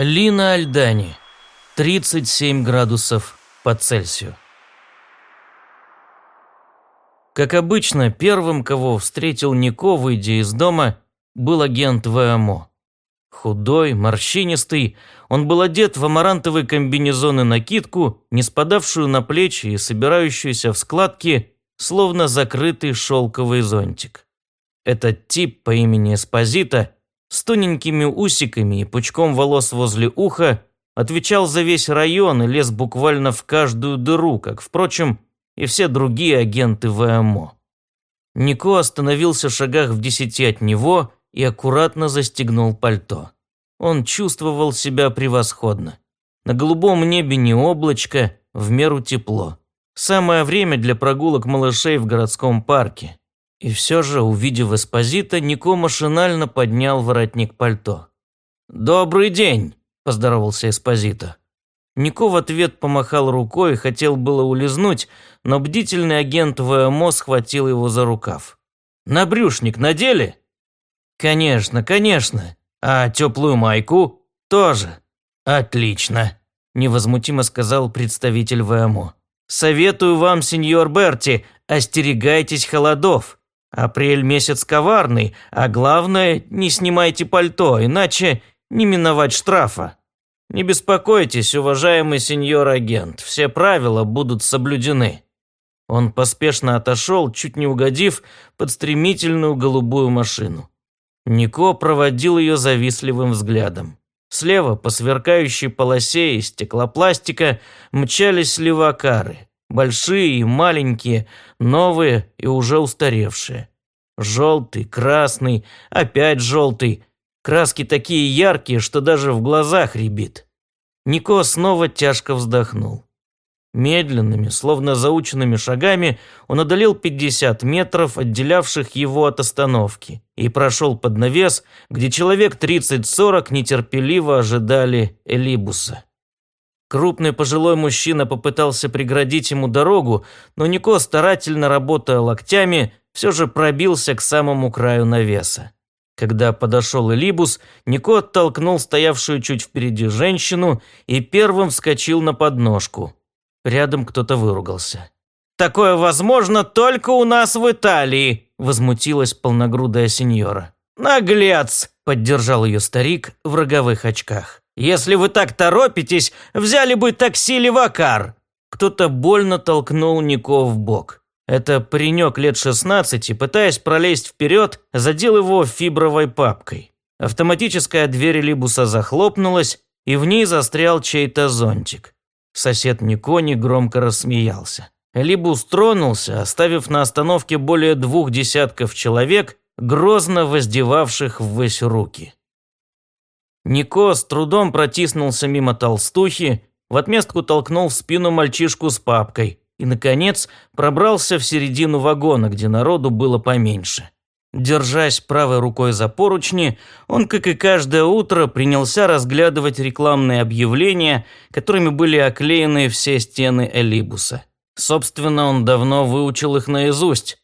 Лина Альдани. 37 градусов по Цельсию. Как обычно, первым, кого встретил Нико, выйдя из дома, был агент ВМО. Худой, морщинистый, он был одет в амарантовый комбинезон и накидку, не спадавшую на плечи и собирающуюся в складки, словно закрытый шелковый зонтик. Этот тип по имени Эспозита с тоненькими усиками и пучком волос возле уха отвечал за весь район и лез буквально в каждую дыру, как, впрочем, и все другие агенты ВМО. Нико остановился в шагах в десяти от него и аккуратно застегнул пальто. Он чувствовал себя превосходно. На голубом небе не облачко, в меру тепло. Самое время для прогулок малышей в городском парке. И все же, увидев Эспозита, Нико машинально поднял воротник пальто. «Добрый день!» – поздоровался Эспозита. Нико в ответ помахал рукой и хотел было улизнуть, но бдительный агент ВМО схватил его за рукав. «Набрюшник надели?» «Конечно, конечно. А теплую майку?» «Тоже». «Отлично», – невозмутимо сказал представитель ВМО. «Советую вам, сеньор Берти, остерегайтесь холодов. Апрель месяц коварный, а главное, не снимайте пальто, иначе не миновать штрафа. Не беспокойтесь, уважаемый сеньор-агент, все правила будут соблюдены». Он поспешно отошел, чуть не угодив под стремительную голубую машину. Нико проводил ее завистливым взглядом. Слева по сверкающей полосе из стеклопластика мчались левакары. Большие и маленькие, новые и уже устаревшие. Желтый, красный, опять желтый. Краски такие яркие, что даже в глазах рябит. Нико снова тяжко вздохнул. Медленными, словно заученными шагами, он одолел 50 метров, отделявших его от остановки, и прошел под навес, где человек 30-40 нетерпеливо ожидали Элибуса. Крупный пожилой мужчина попытался преградить ему дорогу, но Нико, старательно работая локтями, все же пробился к самому краю навеса. Когда подошел Элибус, Нико оттолкнул стоявшую чуть впереди женщину и первым вскочил на подножку. Рядом кто-то выругался. «Такое возможно только у нас в Италии», – возмутилась полногрудая сеньора. «Наглец!» – поддержал ее старик в роговых очках. Если вы так торопитесь, взяли бы такси Левакар». Кто-то больно толкнул Нико в бок. Это паренек лет 16, пытаясь пролезть вперед, задел его фибровой папкой. Автоматическая дверь Либуса захлопнулась, и в ней застрял чей-то зонтик. Сосед Нико негромко рассмеялся. Либус тронулся, оставив на остановке более двух десятков человек, грозно воздевавших ввысь руки. Нико с трудом протиснулся мимо толстухи, в отместку толкнул в спину мальчишку с папкой и, наконец, пробрался в середину вагона, где народу было поменьше. Держась правой рукой за поручни, он, как и каждое утро, принялся разглядывать рекламные объявления, которыми были оклеены все стены Элибуса. Собственно, он давно выучил их наизусть.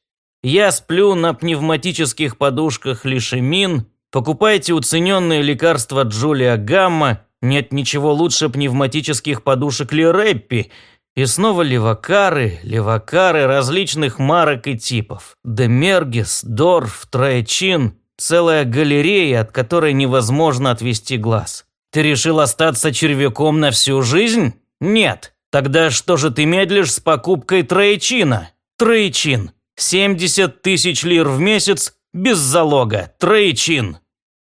«Я сплю на пневматических подушках лишемин», Покупайте уцененные лекарства Джулия Гамма, нет ничего лучше пневматических подушек Лирэппи. И снова левакары, левакары различных марок и типов. Демергис, Дорф, Троечин, целая галерея, от которой невозможно отвести глаз. Ты решил остаться червяком на всю жизнь? Нет. Тогда что же ты медлишь с покупкой Троечина? Троечин. 70 тысяч лир в месяц без залога. Троечин.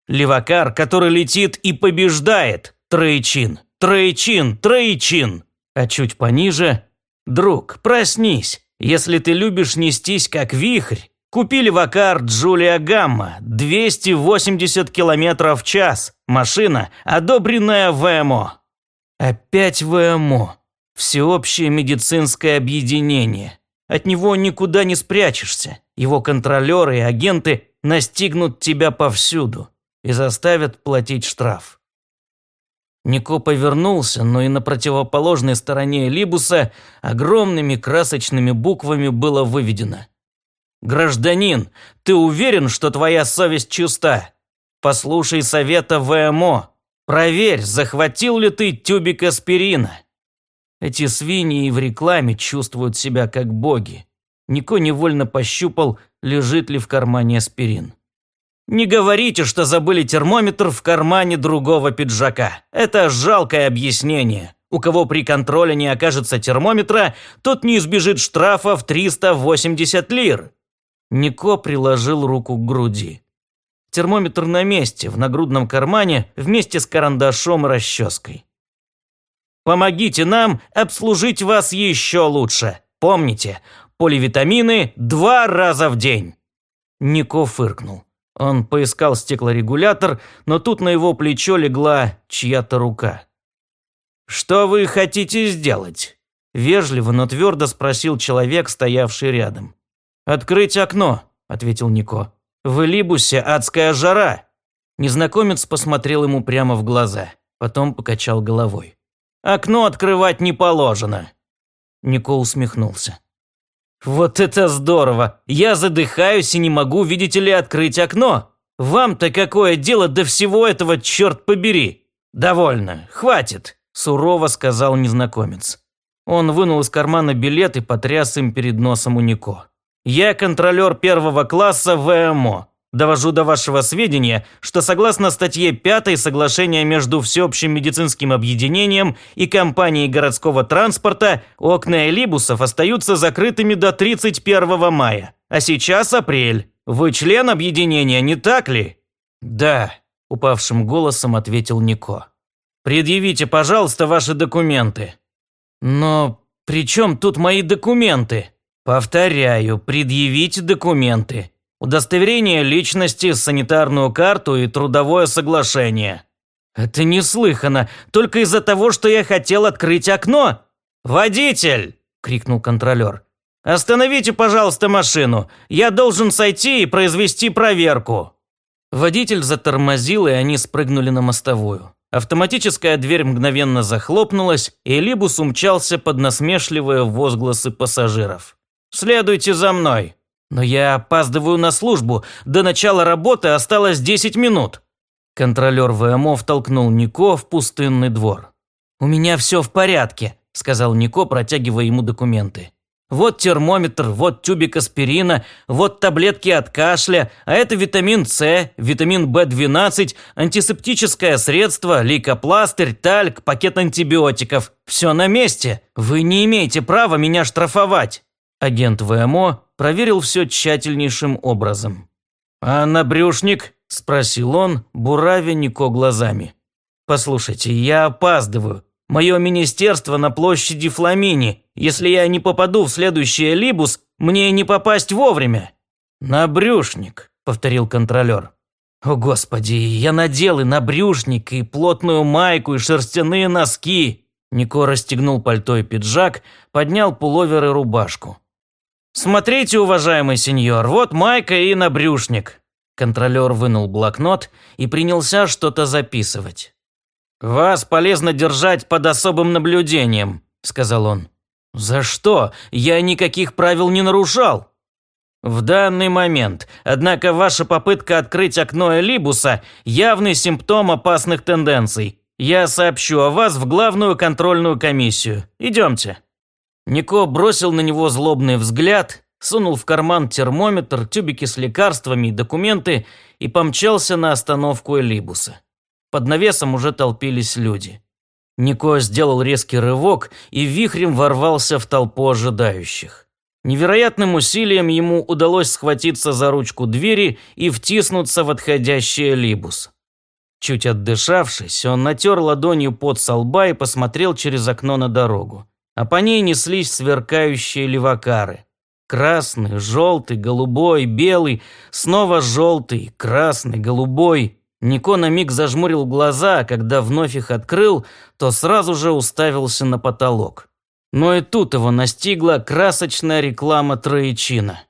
Левакар, который летит и побеждает. Троечин, троечин, троечин. А чуть пониже... Друг, проснись. Если ты любишь нестись как вихрь, купи Левакар Джулия Гамма. 280 километров в час. Машина, одобренная ВМО. Опять ВМО. Всеобщее медицинское объединение. От него никуда не спрячешься. Его контролеры и агенты настигнут тебя повсюду и заставят платить штраф. Нико повернулся, но и на противоположной стороне Либуса огромными красочными буквами было выведено. «Гражданин, ты уверен, что твоя совесть чиста? Послушай совета ВМО. Проверь, захватил ли ты тюбик аспирина. Эти свиньи в рекламе чувствуют себя как боги. Нико невольно пощупал, лежит ли в кармане аспирин. Не говорите, что забыли термометр в кармане другого пиджака. Это жалкое объяснение. У кого при контроле не окажется термометра, тот не избежит штрафа в 380 лир. Нико приложил руку к груди. Термометр на месте, в нагрудном кармане, вместе с карандашом и расческой. Помогите нам обслужить вас еще лучше. Помните, поливитамины два раза в день. Нико фыркнул. Он поискал стеклорегулятор, но тут на его плечо легла чья-то рука. «Что вы хотите сделать?» Вежливо, но твердо спросил человек, стоявший рядом. «Открыть окно», – ответил Нико. «В Элибусе адская жара». Незнакомец посмотрел ему прямо в глаза, потом покачал головой. «Окно открывать не положено». Нико усмехнулся. «Вот это здорово! Я задыхаюсь и не могу, видите ли, открыть окно. Вам-то какое дело до всего этого, черт побери!» «Довольно, хватит!» – сурово сказал незнакомец. Он вынул из кармана билет и потряс им перед носом у Нико. «Я контролер первого класса ВМО. Довожу до вашего сведения, что согласно статье 5 соглашения между Всеобщим медицинским объединением и компанией городского транспорта окна элибусов остаются закрытыми до 31 мая. А сейчас апрель. Вы член объединения, не так ли? Да, упавшим голосом ответил Нико. Предъявите, пожалуйста, ваши документы. Но при чем тут мои документы? Повторяю, предъявите документы удостоверение личности, санитарную карту и трудовое соглашение. Это неслыханно, только из-за того, что я хотел открыть окно. «Водитель!» – крикнул контролер. «Остановите, пожалуйста, машину. Я должен сойти и произвести проверку». Водитель затормозил, и они спрыгнули на мостовую. Автоматическая дверь мгновенно захлопнулась, и Либус умчался под насмешливые возгласы пассажиров. «Следуйте за мной!» «Но я опаздываю на службу. До начала работы осталось 10 минут». Контролер ВМО втолкнул Нико в пустынный двор. «У меня все в порядке», – сказал Нико, протягивая ему документы. «Вот термометр, вот тюбик аспирина, вот таблетки от кашля, а это витамин С, витамин В12, антисептическое средство, лейкопластырь, тальк, пакет антибиотиков. Все на месте. Вы не имеете права меня штрафовать». Агент ВМО проверил все тщательнейшим образом. «А набрюшник?» – спросил он, буравя Нико глазами. «Послушайте, я опаздываю. Мое министерство на площади Фламини. Если я не попаду в следующий Либус, мне не попасть вовремя». «Набрюшник», – повторил контролер. «О, Господи, я надел и набрюшник, и плотную майку, и шерстяные носки». Нико расстегнул пальто и пиджак, поднял пуловер и рубашку. «Смотрите, уважаемый сеньор, вот майка и набрюшник». Контролер вынул блокнот и принялся что-то записывать. «Вас полезно держать под особым наблюдением», – сказал он. «За что? Я никаких правил не нарушал». «В данный момент, однако ваша попытка открыть окно Элибуса – явный симптом опасных тенденций. Я сообщу о вас в главную контрольную комиссию. Идемте». Нико бросил на него злобный взгляд, сунул в карман термометр, тюбики с лекарствами и документы и помчался на остановку Элибуса. Под навесом уже толпились люди. Нико сделал резкий рывок и вихрем ворвался в толпу ожидающих. Невероятным усилием ему удалось схватиться за ручку двери и втиснуться в отходящий Элибус. Чуть отдышавшись, он натер ладонью под со лба и посмотрел через окно на дорогу а по ней неслись сверкающие левакары. Красный, желтый, голубой, белый, снова желтый, красный, голубой. Нико на миг зажмурил глаза, а когда вновь их открыл, то сразу же уставился на потолок. Но и тут его настигла красочная реклама Троечина.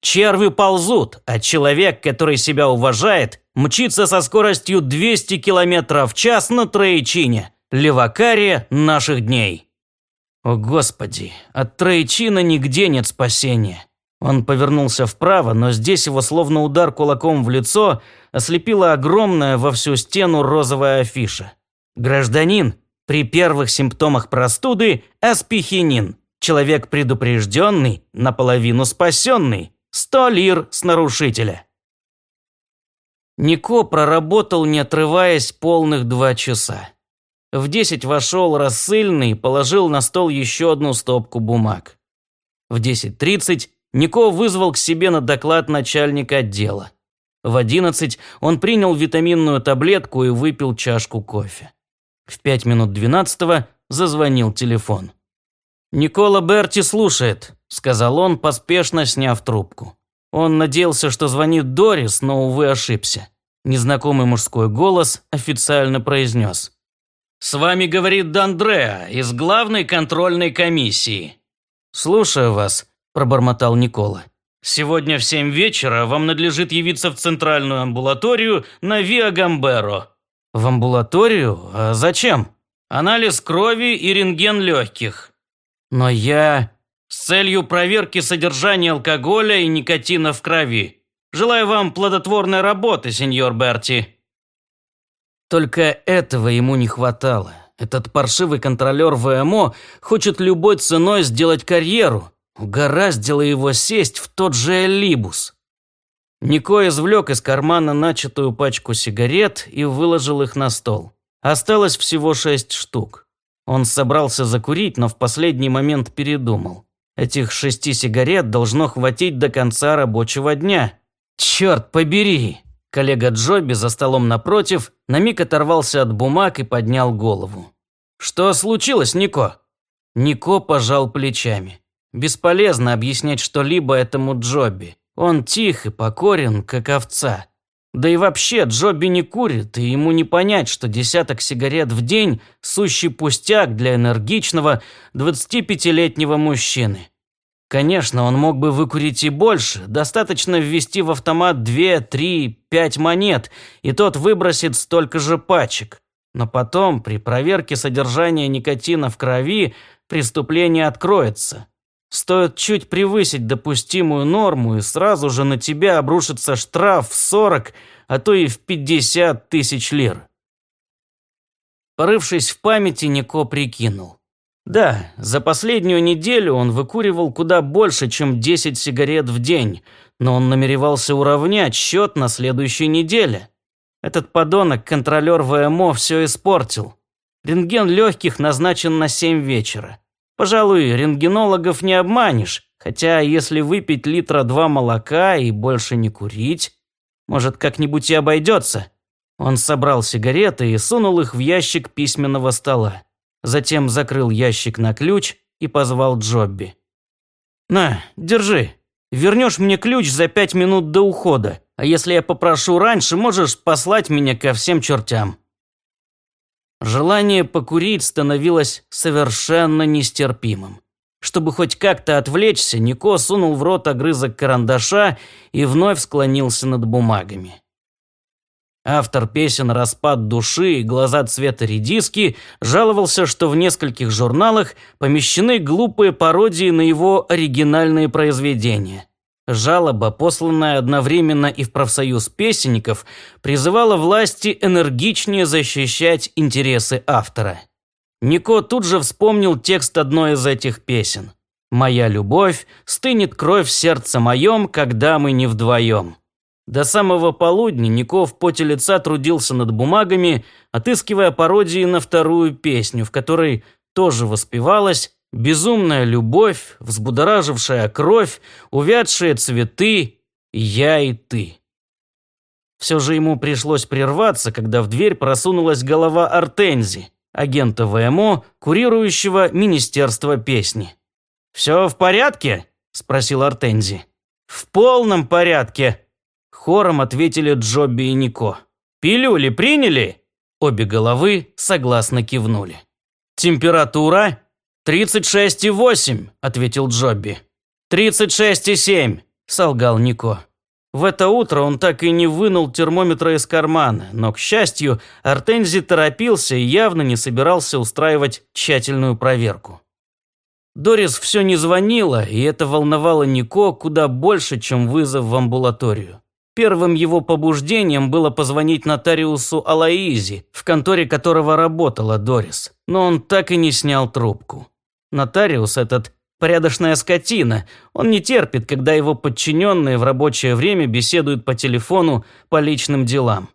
Черви ползут, а человек, который себя уважает, мчится со скоростью 200 км в час на Троечине. Левакария наших дней. О, Господи, от Троичина нигде нет спасения. Он повернулся вправо, но здесь его словно удар кулаком в лицо ослепила огромная во всю стену розовая афиша. Гражданин, при первых симптомах простуды аспихинин. Человек предупрежденный, наполовину спасенный. Сто лир с нарушителя. Нико проработал, не отрываясь, полных два часа. В десять вошел рассыльный положил на стол еще одну стопку бумаг. В десять тридцать Нико вызвал к себе на доклад начальника отдела. В одиннадцать он принял витаминную таблетку и выпил чашку кофе. В пять минут двенадцатого зазвонил телефон. «Никола Берти слушает», – сказал он, поспешно сняв трубку. Он надеялся, что звонит Дорис, но, увы, ошибся. Незнакомый мужской голос официально произнес. «С вами говорит Дандреа из главной контрольной комиссии». «Слушаю вас», – пробормотал Никола. «Сегодня в семь вечера вам надлежит явиться в центральную амбулаторию на Виа Гамберо». «В амбулаторию? А зачем?» «Анализ крови и рентген легких». «Но я...» «С целью проверки содержания алкоголя и никотина в крови. Желаю вам плодотворной работы, сеньор Берти». Только этого ему не хватало. Этот паршивый контролер ВМО хочет любой ценой сделать карьеру. Угораздило его сесть в тот же Элибус. Нико извлек из кармана начатую пачку сигарет и выложил их на стол. Осталось всего шесть штук. Он собрался закурить, но в последний момент передумал. Этих шести сигарет должно хватить до конца рабочего дня. Черт побери! Коллега Джоби за столом напротив на миг оторвался от бумаг и поднял голову. «Что случилось, Нико?» Нико пожал плечами. Бесполезно объяснять что-либо этому Джоби. Он тих и покорен, как овца. Да и вообще, Джоби не курит, и ему не понять, что десяток сигарет в день – сущий пустяк для энергичного 25-летнего мужчины. Конечно, он мог бы выкурить и больше, достаточно ввести в автомат 2, 3, 5 монет, и тот выбросит столько же пачек. Но потом, при проверке содержания никотина в крови, преступление откроется. Стоит чуть превысить допустимую норму, и сразу же на тебя обрушится штраф в 40, а то и в 50 тысяч лир. Порывшись в памяти, Нико прикинул. Да, за последнюю неделю он выкуривал куда больше, чем 10 сигарет в день, но он намеревался уравнять счет на следующей неделе. Этот подонок, контролер ВМО, все испортил. Рентген легких назначен на 7 вечера. Пожалуй, рентгенологов не обманешь, хотя если выпить литра два молока и больше не курить, может, как-нибудь и обойдется. Он собрал сигареты и сунул их в ящик письменного стола. Затем закрыл ящик на ключ и позвал Джобби. «На, держи. Вернешь мне ключ за пять минут до ухода. А если я попрошу раньше, можешь послать меня ко всем чертям». Желание покурить становилось совершенно нестерпимым. Чтобы хоть как-то отвлечься, Нико сунул в рот огрызок карандаша и вновь склонился над бумагами. Автор песен «Распад души» и «Глаза цвета редиски» жаловался, что в нескольких журналах помещены глупые пародии на его оригинальные произведения. Жалоба, посланная одновременно и в профсоюз песенников, призывала власти энергичнее защищать интересы автора. Нико тут же вспомнил текст одной из этих песен. «Моя любовь, стынет кровь в сердце моем, когда мы не вдвоем». До самого полудня Нико в поте лица трудился над бумагами, отыскивая пародии на вторую песню, в которой тоже воспевалась безумная любовь, взбудоражившая кровь, увядшие цветы, я и ты. Все же ему пришлось прерваться, когда в дверь просунулась голова Артензи, агента ВМО, курирующего Министерство песни. «Все в порядке?» – спросил Артензи. «В полном порядке», Хором ответили Джобби и Нико. «Пилюли приняли?» Обе головы согласно кивнули. «Температура?» «36,8», – ответил Джобби. «36,7», – солгал Нико. В это утро он так и не вынул термометра из кармана, но, к счастью, Артензи торопился и явно не собирался устраивать тщательную проверку. Дорис все не звонила, и это волновало Нико куда больше, чем вызов в амбулаторию. Первым его побуждением было позвонить нотариусу Алаизи, в конторе которого работала Дорис, но он так и не снял трубку. Нотариус этот порядочная скотина, он не терпит, когда его подчиненные в рабочее время беседуют по телефону по личным делам.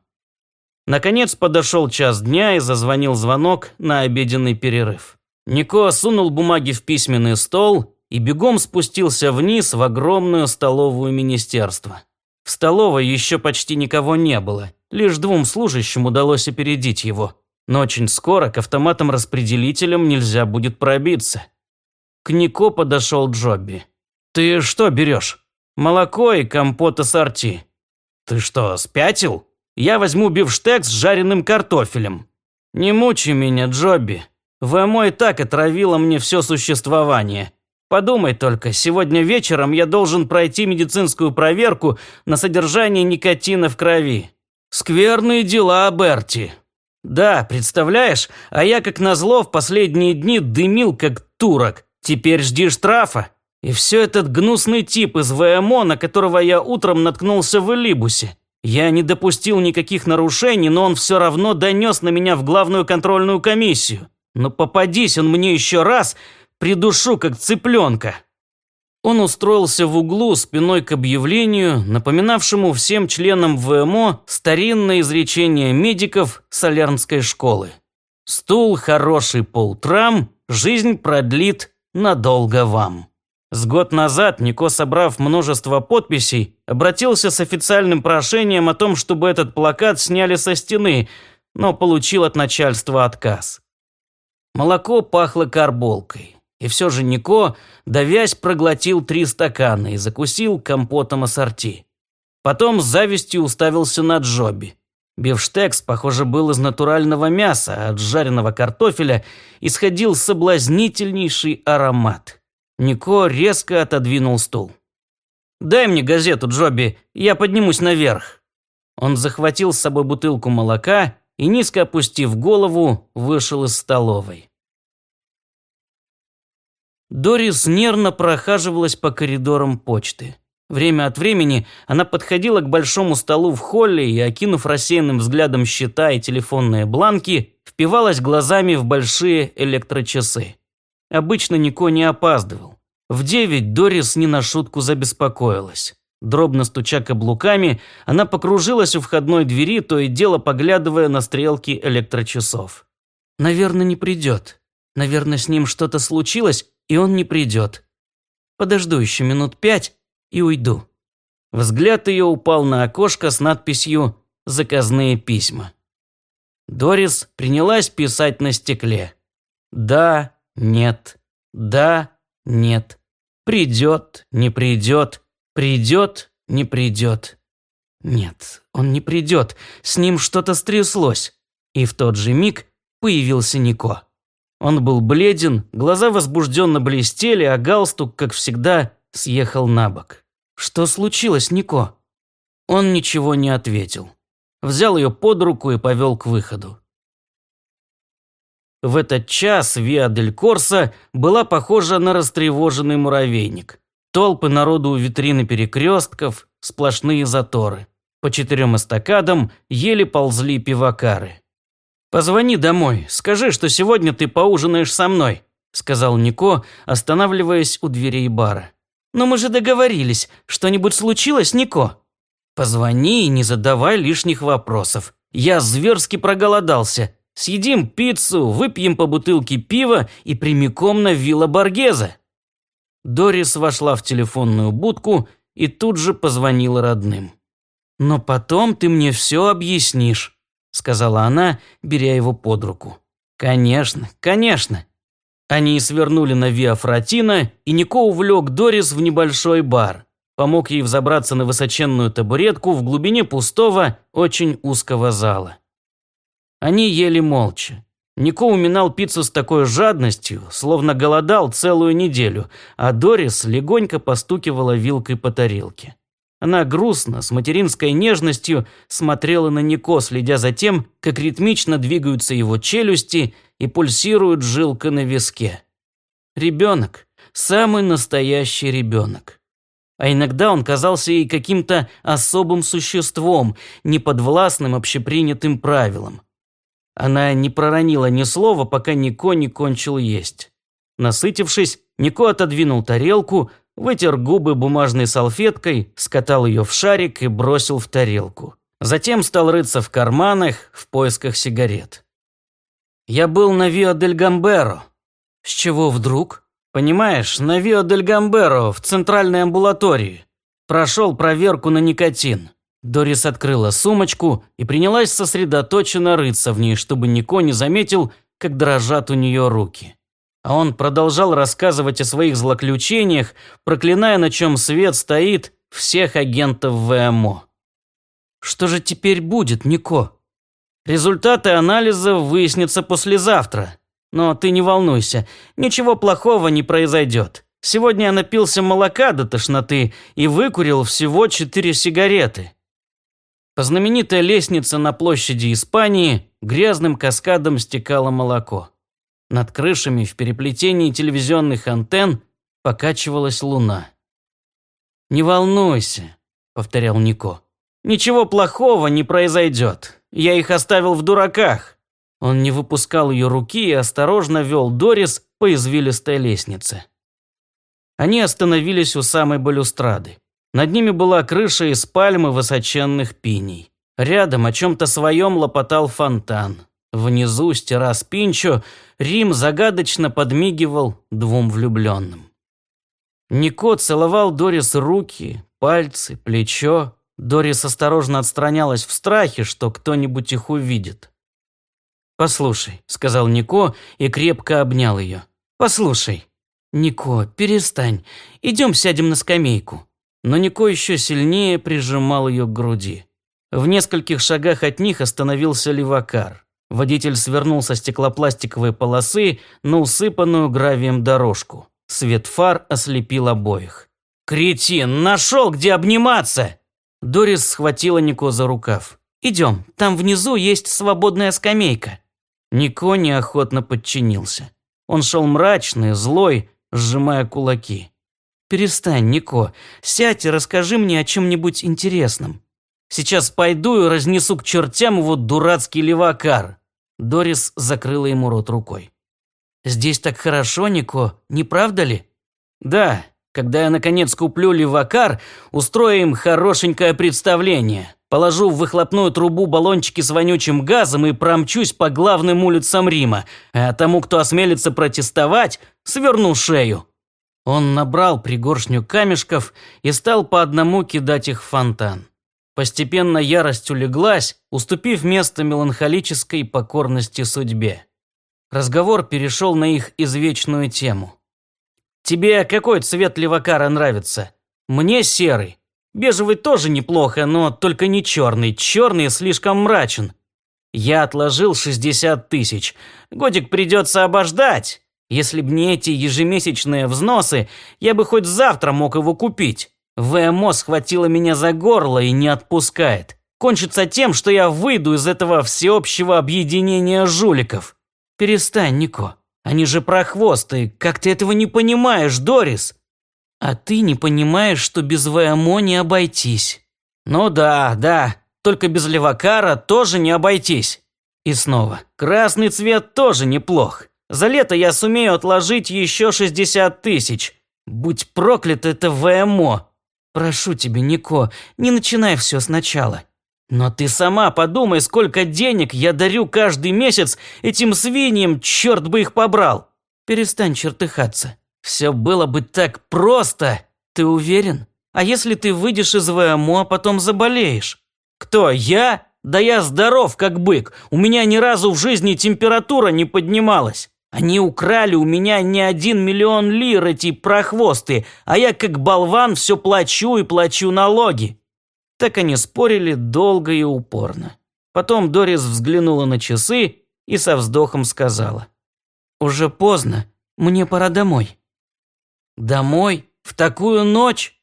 Наконец подошел час дня и зазвонил звонок на обеденный перерыв. Нико сунул бумаги в письменный стол и бегом спустился вниз в огромную столовую министерство. В столовой еще почти никого не было, лишь двум служащим удалось опередить его. Но очень скоро к автоматам-распределителям нельзя будет пробиться. К Нико подошел Джобби. «Ты что берешь? Молоко и компот ассорти». «Ты что, спятил? Я возьму бифштекс с жареным картофелем». «Не мучи меня, Джобби. ВМО и так отравило мне все существование. Подумай только, сегодня вечером я должен пройти медицинскую проверку на содержание никотина в крови. Скверные дела, Берти. Да, представляешь, а я как назло в последние дни дымил как турок. Теперь жди штрафа. И все этот гнусный тип из ВМО, на которого я утром наткнулся в Элибусе. Я не допустил никаких нарушений, но он все равно донес на меня в главную контрольную комиссию. Но попадись он мне еще раз, Придушу, как цыпленка». Он устроился в углу спиной к объявлению, напоминавшему всем членам ВМО старинное изречение медиков Солярнской школы. «Стул хороший по утрам, жизнь продлит надолго вам». С год назад Нико, собрав множество подписей, обратился с официальным прошением о том, чтобы этот плакат сняли со стены, но получил от начальства отказ. Молоко пахло карболкой. И все же Нико, давясь, проглотил три стакана и закусил компотом ассорти. Потом с завистью уставился на Джоби. Бифштекс, похоже, был из натурального мяса, а от жареного картофеля исходил соблазнительнейший аромат. Нико резко отодвинул стул. «Дай мне газету, Джоби, я поднимусь наверх». Он захватил с собой бутылку молока и, низко опустив голову, вышел из столовой. Дорис нервно прохаживалась по коридорам почты. Время от времени она подходила к большому столу в холле и, окинув рассеянным взглядом счета и телефонные бланки, впивалась глазами в большие электрочасы. Обычно Нико не опаздывал. В девять Дорис не на шутку забеспокоилась. Дробно стуча каблуками, она покружилась у входной двери, то и дело поглядывая на стрелки электрочасов. «Наверное, не придет. Наверное, с ним что-то случилось, и он не придет. Подожду еще минут пять и уйду». Взгляд ее упал на окошко с надписью «Заказные письма». Дорис принялась писать на стекле. «Да, нет, да, нет. Придет, не придет, придет, не придет». Нет, он не придет, с ним что-то стряслось. И в тот же миг появился Нико. Он был бледен, глаза возбужденно блестели, а галстук, как всегда, съехал на бок. «Что случилось, Нико?» Он ничего не ответил. Взял ее под руку и повел к выходу. В этот час Виа дель Корса была похожа на растревоженный муравейник. Толпы народу у витрины перекрестков, сплошные заторы. По четырем эстакадам еле ползли пивакары. «Позвони домой, скажи, что сегодня ты поужинаешь со мной», сказал Нико, останавливаясь у дверей бара. «Но мы же договорились. Что-нибудь случилось, Нико?» «Позвони и не задавай лишних вопросов. Я зверски проголодался. Съедим пиццу, выпьем по бутылке пива и прямиком на вилла Баргеза». Дорис вошла в телефонную будку и тут же позвонила родным. «Но потом ты мне все объяснишь», – сказала она, беря его под руку. «Конечно, конечно». Они свернули на Виа Фратина, и Нико увлек Дорис в небольшой бар. Помог ей взобраться на высоченную табуретку в глубине пустого, очень узкого зала. Они ели молча. Нико уминал пиццу с такой жадностью, словно голодал целую неделю, а Дорис легонько постукивала вилкой по тарелке. Она грустно, с материнской нежностью смотрела на Нико, следя за тем, как ритмично двигаются его челюсти и пульсирует жилка на виске. Ребенок, самый настоящий ребенок. а иногда он казался ей каким-то особым существом, неподвластным общепринятым правилам. Она не проронила ни слова, пока Нико не кончил есть. Насытившись, Нико отодвинул тарелку, вытер губы бумажной салфеткой, скатал ее в шарик и бросил в тарелку. Затем стал рыться в карманах в поисках сигарет. «Я был на Вио дель Гамберо». «С чего вдруг?» «Понимаешь, на Вио дель Гамберо, в центральной амбулатории. Прошел проверку на никотин». Дорис открыла сумочку и принялась сосредоточенно рыться в ней, чтобы Нико не заметил, как дрожат у нее руки. А он продолжал рассказывать о своих злоключениях, проклиная, на чем свет стоит, всех агентов ВМО. Что же теперь будет, Нико? Результаты анализа выяснятся послезавтра. Но ты не волнуйся, ничего плохого не произойдет. Сегодня я напился молока до тошноты и выкурил всего четыре сигареты. По знаменитой лестнице на площади Испании грязным каскадом стекало молоко. Над крышами в переплетении телевизионных антенн покачивалась луна. «Не волнуйся», — повторял Нико. «Ничего плохого не произойдет. Я их оставил в дураках». Он не выпускал ее руки и осторожно вел Дорис по извилистой лестнице. Они остановились у самой балюстрады. Над ними была крыша из пальмы высоченных пиней. Рядом о чем-то своем лопотал фонтан. Внизу, с террас Пинчо, Рим загадочно подмигивал двум влюбленным. Нико целовал Дорис руки, пальцы, плечо. Дорис осторожно отстранялась в страхе, что кто-нибудь их увидит. «Послушай», — сказал Нико и крепко обнял ее. «Послушай». «Нико, перестань. Идем сядем на скамейку». Но Нико еще сильнее прижимал ее к груди. В нескольких шагах от них остановился левакар. Водитель свернул со стеклопластиковой полосы на усыпанную гравием дорожку. Свет фар ослепил обоих. «Кретин, нашел, где обниматься!» Дорис схватила Нико за рукав. «Идем, там внизу есть свободная скамейка». Нико неохотно подчинился. Он шел мрачный, злой, сжимая кулаки. «Перестань, Нико. Сядь и расскажи мне о чем-нибудь интересном. Сейчас пойду и разнесу к чертям его дурацкий левакар». Дорис закрыла ему рот рукой. «Здесь так хорошо, Нико, не правда ли?» «Да, когда я наконец куплю левакар, устрою им хорошенькое представление. Положу в выхлопную трубу баллончики с вонючим газом и промчусь по главным улицам Рима, а тому, кто осмелится протестовать, сверну шею». Он набрал пригоршню камешков и стал по одному кидать их в фонтан. Постепенно ярость улеглась, уступив место меланхолической покорности судьбе. Разговор перешел на их извечную тему. «Тебе какой цвет левакара нравится? Мне серый. Бежевый тоже неплохо, но только не черный. Черный слишком мрачен. Я отложил 60 тысяч. Годик придется обождать. Если б не эти ежемесячные взносы, я бы хоть завтра мог его купить. ВМО схватила меня за горло и не отпускает. Кончится тем, что я выйду из этого всеобщего объединения жуликов. Перестань, Нико. Они же прохвосты. Как ты этого не понимаешь, Дорис? А ты не понимаешь, что без ВМО не обойтись. Ну да, да. Только без левакара тоже не обойтись. И снова. Красный цвет тоже неплох. За лето я сумею отложить еще 60 тысяч. Будь проклят это ВМО. Прошу тебя, Нико, не начинай все сначала. Но ты сама подумай, сколько денег я дарю каждый месяц этим свиньям, черт бы их побрал. Перестань чертыхаться. Все было бы так просто. Ты уверен? А если ты выйдешь из ВМО, а потом заболеешь? Кто, я? Да я здоров, как бык. У меня ни разу в жизни температура не поднималась. Они украли у меня не один миллион лир, эти прохвосты, а я как болван все плачу и плачу налоги. Так они спорили долго и упорно. Потом Дорис взглянула на часы и со вздохом сказала. «Уже поздно, мне пора домой». «Домой? В такую ночь?»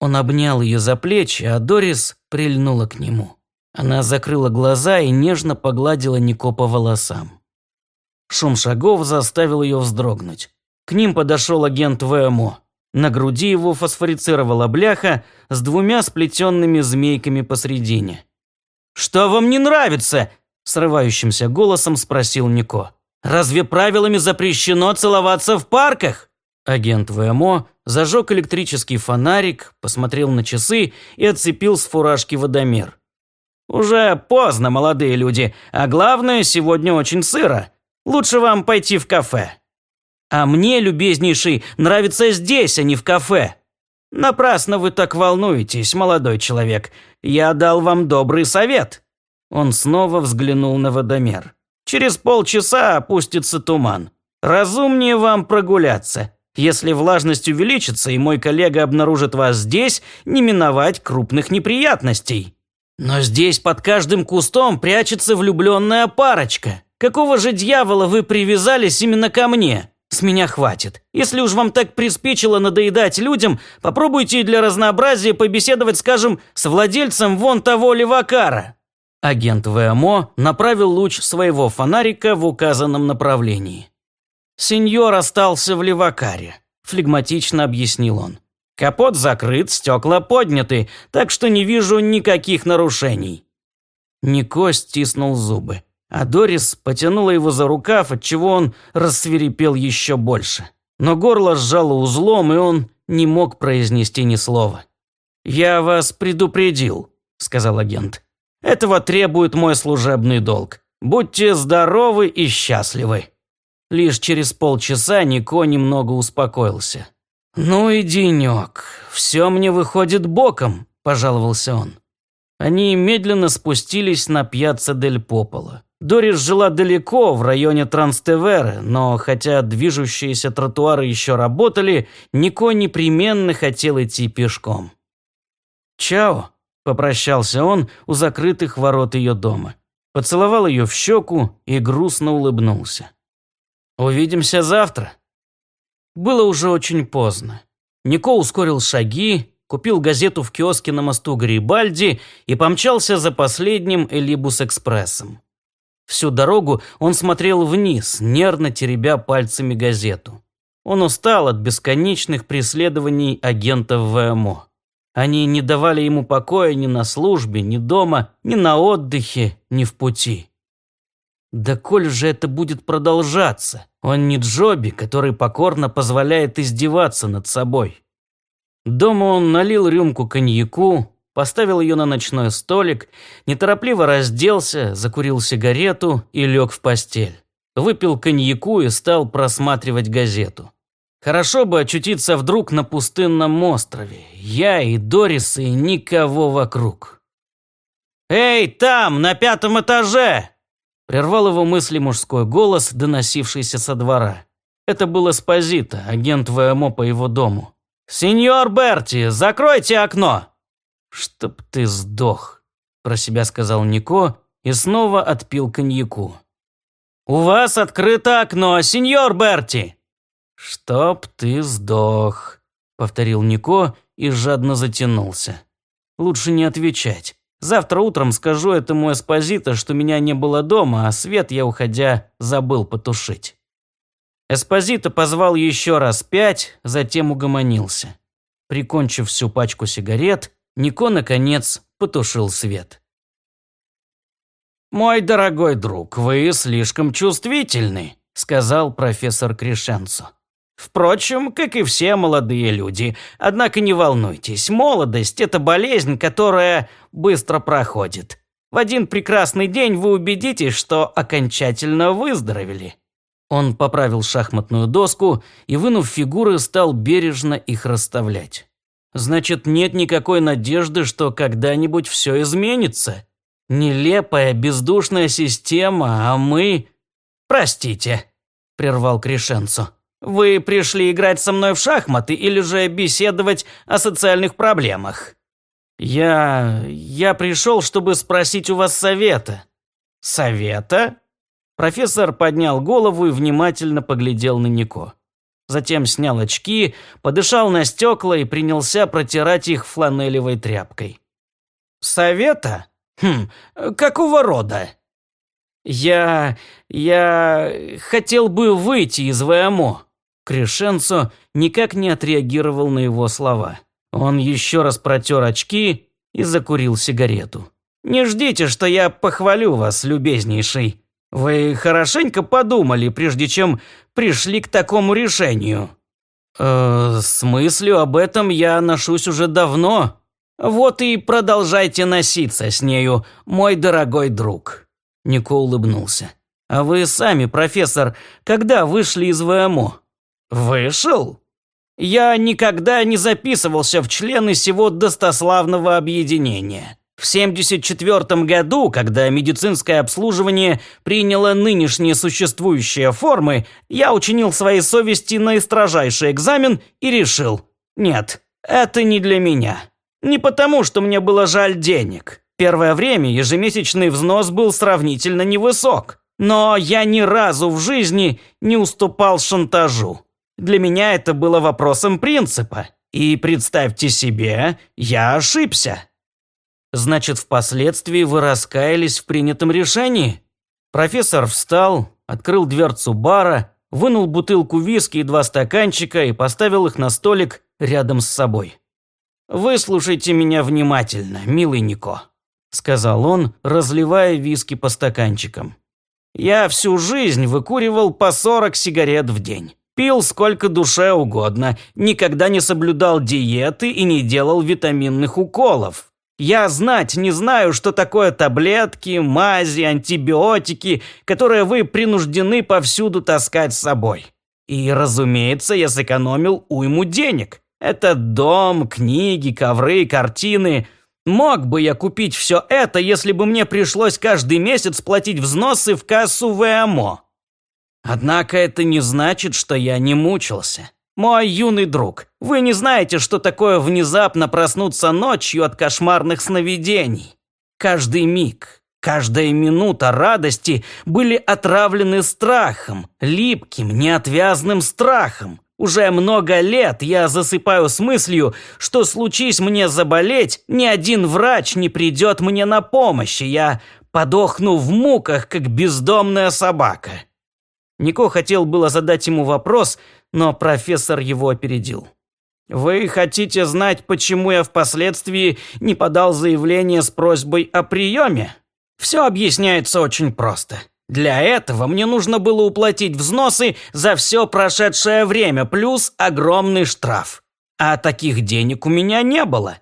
Он обнял ее за плечи, а Дорис прильнула к нему. Она закрыла глаза и нежно погладила Нико по волосам. Шум шагов заставил ее вздрогнуть. К ним подошел агент ВМО. На груди его фосфорицировала бляха с двумя сплетенными змейками посредине. «Что вам не нравится?» – срывающимся голосом спросил Нико. «Разве правилами запрещено целоваться в парках?» Агент ВМО зажег электрический фонарик, посмотрел на часы и отцепил с фуражки водомер. «Уже поздно, молодые люди, а главное, сегодня очень сыро. Лучше вам пойти в кафе». «А мне, любезнейший, нравится здесь, а не в кафе». «Напрасно вы так волнуетесь, молодой человек. Я дал вам добрый совет». Он снова взглянул на водомер. «Через полчаса опустится туман. Разумнее вам прогуляться. Если влажность увеличится и мой коллега обнаружит вас здесь, не миновать крупных неприятностей». «Но здесь под каждым кустом прячется влюбленная парочка. Какого же дьявола вы привязались именно ко мне? С меня хватит. Если уж вам так приспичило надоедать людям, попробуйте для разнообразия побеседовать, скажем, с владельцем вон того левакара». Агент ВМО направил луч своего фонарика в указанном направлении. «Сеньор остался в левакаре», – флегматично объяснил он. Капот закрыт, стекла подняты, так что не вижу никаких нарушений». Нико стиснул зубы, а Дорис потянула его за рукав, отчего он рассверепел еще больше. Но горло сжало узлом, и он не мог произнести ни слова. «Я вас предупредил», – сказал агент. «Этого требует мой служебный долг. Будьте здоровы и счастливы». Лишь через полчаса Нико немного успокоился. «Ну и денек. Все мне выходит боком», – пожаловался он. Они медленно спустились на пьяцца Дель Пополо. Дорис жила далеко, в районе Транстеверы, но хотя движущиеся тротуары еще работали, Нико непременно хотел идти пешком. «Чао», – попрощался он у закрытых ворот ее дома. Поцеловал ее в щеку и грустно улыбнулся. «Увидимся завтра», было уже очень поздно. Нико ускорил шаги, купил газету в киоске на мосту Гарибальди и помчался за последним Элибус-экспрессом. Всю дорогу он смотрел вниз, нервно теребя пальцами газету. Он устал от бесконечных преследований агентов ВМО. Они не давали ему покоя ни на службе, ни дома, ни на отдыхе, ни в пути. Да коль же это будет продолжаться? Он не Джоби, который покорно позволяет издеваться над собой. Дома он налил рюмку коньяку, поставил ее на ночной столик, неторопливо разделся, закурил сигарету и лег в постель. Выпил коньяку и стал просматривать газету. Хорошо бы очутиться вдруг на пустынном острове. Я и Дорис, и никого вокруг. «Эй, там, на пятом этаже!» Прервал его мысли мужской голос, доносившийся со двора. Это был Эспозито, агент ВМО по его дому. «Сеньор Берти, закройте окно!» «Чтоб ты сдох», – про себя сказал Нико и снова отпил коньяку. «У вас открыто окно, сеньор Берти!» «Чтоб ты сдох», – повторил Нико и жадно затянулся. «Лучше не отвечать. Завтра утром скажу этому Эспозито, что меня не было дома, а свет я, уходя, забыл потушить. Эспозито позвал еще раз пять, затем угомонился. Прикончив всю пачку сигарет, Нико, наконец, потушил свет. «Мой дорогой друг, вы слишком чувствительны», – сказал профессор Кришенцо. Впрочем, как и все молодые люди. Однако не волнуйтесь, молодость – это болезнь, которая быстро проходит. В один прекрасный день вы убедитесь, что окончательно выздоровели. Он поправил шахматную доску и, вынув фигуры, стал бережно их расставлять. Значит, нет никакой надежды, что когда-нибудь все изменится. Нелепая, бездушная система, а мы... Простите, прервал Крешенцо. Вы пришли играть со мной в шахматы или же беседовать о социальных проблемах? Я... я пришел, чтобы спросить у вас совета. Совета? Профессор поднял голову и внимательно поглядел на Нико. Затем снял очки, подышал на стекла и принялся протирать их фланелевой тряпкой. «Совета? Хм, какого рода?» «Я... я... хотел бы выйти из ВМО», Крешенцо никак не отреагировал на его слова. Он еще раз протер очки и закурил сигарету. «Не ждите, что я похвалю вас, любезнейший. Вы хорошенько подумали, прежде чем пришли к такому решению». «Э, с мыслью об этом я ношусь уже давно. Вот и продолжайте носиться с нею, мой дорогой друг». Нико улыбнулся. «А вы сами, профессор, когда вышли из ВМО?» «Вышел?» «Я никогда не записывался в члены сего достославного объединения. В 1974 году, когда медицинское обслуживание приняло нынешние существующие формы, я учинил своей совести наистрожайший экзамен и решил, нет, это не для меня. Не потому, что мне было жаль денег. Первое время ежемесячный взнос был сравнительно невысок. Но я ни разу в жизни не уступал шантажу. Для меня это было вопросом принципа. И представьте себе, я ошибся. Значит, впоследствии вы раскаялись в принятом решении? Профессор встал, открыл дверцу бара, вынул бутылку виски и два стаканчика и поставил их на столик рядом с собой. «Выслушайте меня внимательно, милый Нико», – сказал он, разливая виски по стаканчикам. «Я всю жизнь выкуривал по 40 сигарет в день. Пил сколько душе угодно, никогда не соблюдал диеты и не делал витаминных уколов. Я знать не знаю, что такое таблетки, мази, антибиотики, которые вы принуждены повсюду таскать с собой. И, разумеется, я сэкономил уйму денег. Это дом, книги, ковры, картины. Мог бы я купить все это, если бы мне пришлось каждый месяц платить взносы в кассу ВМО. Однако это не значит, что я не мучился. Мой юный друг, вы не знаете, что такое внезапно проснуться ночью от кошмарных сновидений. Каждый миг, каждая минута радости были отравлены страхом, липким, неотвязным страхом. Уже много лет я засыпаю с мыслью, что случись мне заболеть, ни один врач не придет мне на помощь, и я подохну в муках, как бездомная собака. Нико хотел было задать ему вопрос, но профессор его опередил. «Вы хотите знать, почему я впоследствии не подал заявление с просьбой о приеме? Все объясняется очень просто. Для этого мне нужно было уплатить взносы за все прошедшее время, плюс огромный штраф. А таких денег у меня не было.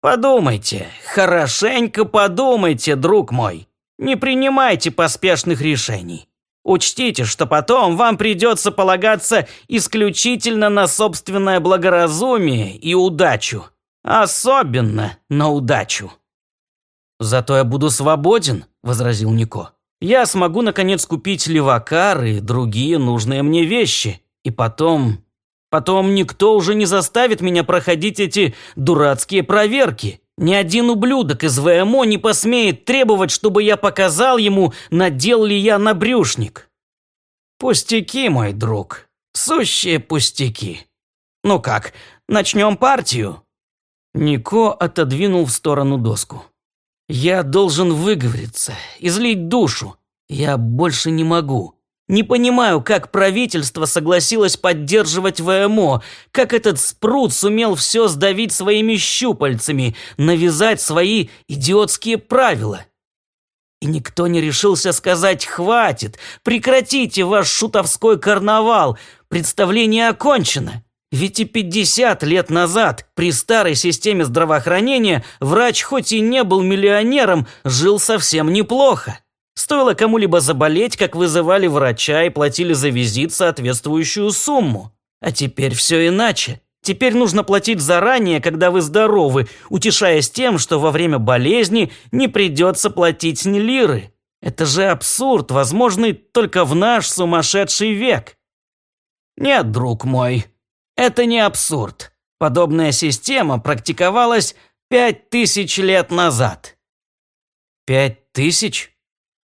Подумайте, хорошенько подумайте, друг мой. Не принимайте поспешных решений. Учтите, что потом вам придется полагаться исключительно на собственное благоразумие и удачу. Особенно на удачу. «Зато я буду свободен», – возразил Нико. «Я смогу, наконец, купить левакар и другие нужные мне вещи. И потом... Потом никто уже не заставит меня проходить эти дурацкие проверки. Ни один ублюдок из ВМО не посмеет требовать, чтобы я показал ему, надел ли я набрюшник. Пустяки, мой друг. Сущие пустяки. Ну как, начнем партию? Нико отодвинул в сторону доску. Я должен выговориться, излить душу. Я больше не могу. Не понимаю, как правительство согласилось поддерживать ВМО, как этот спрут сумел все сдавить своими щупальцами, навязать свои идиотские правила. И никто не решился сказать «хватит, прекратите ваш шутовской карнавал, представление окончено». Ведь и 50 лет назад при старой системе здравоохранения врач хоть и не был миллионером, жил совсем неплохо. Стоило кому-либо заболеть, как вызывали врача и платили за визит соответствующую сумму. А теперь все иначе. Теперь нужно платить заранее, когда вы здоровы, утешаясь тем, что во время болезни не придется платить ни лиры. Это же абсурд, возможный только в наш сумасшедший век. Нет, друг мой, это не абсурд. Подобная система практиковалась пять тысяч лет назад. Пять тысяч?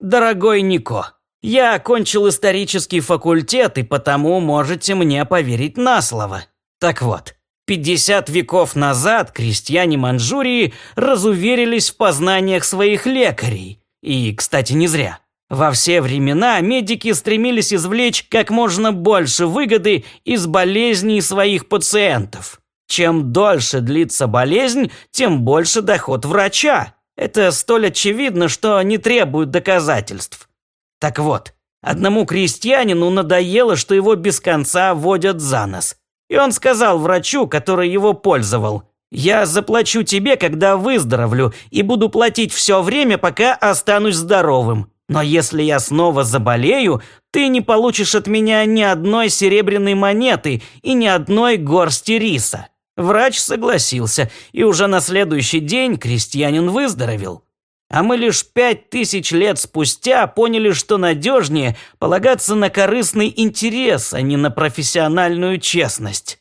«Дорогой Нико, я окончил исторический факультет, и потому можете мне поверить на слово. Так вот, 50 веков назад крестьяне Манчжурии разуверились в познаниях своих лекарей. И, кстати, не зря. Во все времена медики стремились извлечь как можно больше выгоды из болезней своих пациентов. Чем дольше длится болезнь, тем больше доход врача. Это столь очевидно, что не требует доказательств. Так вот, одному крестьянину надоело, что его без конца водят за нос. И он сказал врачу, который его пользовал, «Я заплачу тебе, когда выздоровлю, и буду платить все время, пока останусь здоровым. Но если я снова заболею, ты не получишь от меня ни одной серебряной монеты и ни одной горсти риса». Врач согласился, и уже на следующий день крестьянин выздоровел. А мы лишь пять тысяч лет спустя поняли, что надежнее полагаться на корыстный интерес, а не на профессиональную честность.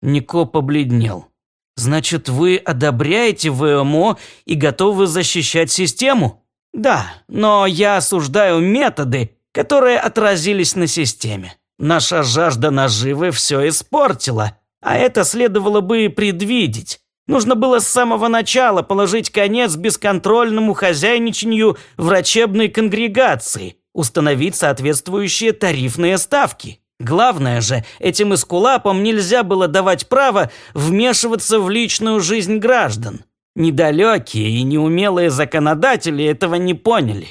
Нико побледнел. «Значит, вы одобряете ВМО и готовы защищать систему?» Да, но я осуждаю методы, которые отразились на системе. Наша жажда наживы все испортила, а это следовало бы предвидеть. Нужно было с самого начала положить конец бесконтрольному хозяйничанию врачебной конгрегации, установить соответствующие тарифные ставки. Главное же, этим эскулапам нельзя было давать право вмешиваться в личную жизнь граждан. Недалекие и неумелые законодатели этого не поняли.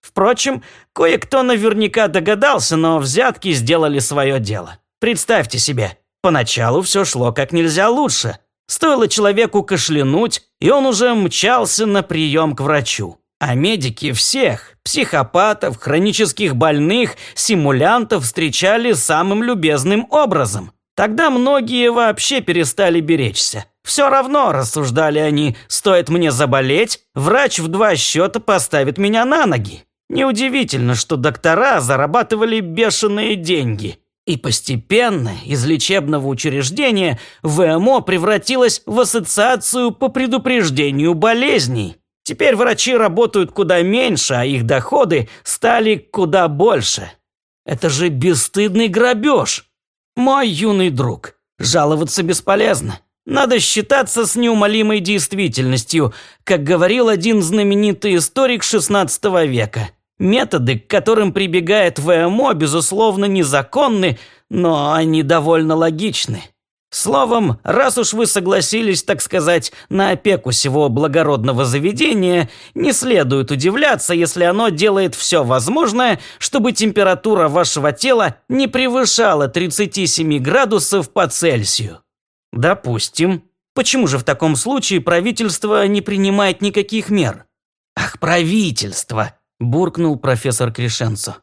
Впрочем, кое-кто наверняка догадался, но взятки сделали свое дело. Представьте себе, поначалу все шло как нельзя лучше. Стоило человеку кашлянуть, и он уже мчался на прием к врачу. А медики всех, психопатов, хронических больных, симулянтов встречали самым любезным образом. Тогда многие вообще перестали беречься. Все равно, рассуждали они, стоит мне заболеть, врач в два счета поставит меня на ноги. Неудивительно, что доктора зарабатывали бешеные деньги. И постепенно из лечебного учреждения ВМО превратилось в ассоциацию по предупреждению болезней. Теперь врачи работают куда меньше, а их доходы стали куда больше. Это же бесстыдный грабеж. Мой юный друг, жаловаться бесполезно. Надо считаться с неумолимой действительностью, как говорил один знаменитый историк XVI века. Методы, к которым прибегает ВМО, безусловно, незаконны, но они довольно логичны. Словом, раз уж вы согласились, так сказать, на опеку всего благородного заведения, не следует удивляться, если оно делает все возможное, чтобы температура вашего тела не превышала 37 градусов по Цельсию. Допустим. Почему же в таком случае правительство не принимает никаких мер? Ах, правительство, буркнул профессор Кришенцо.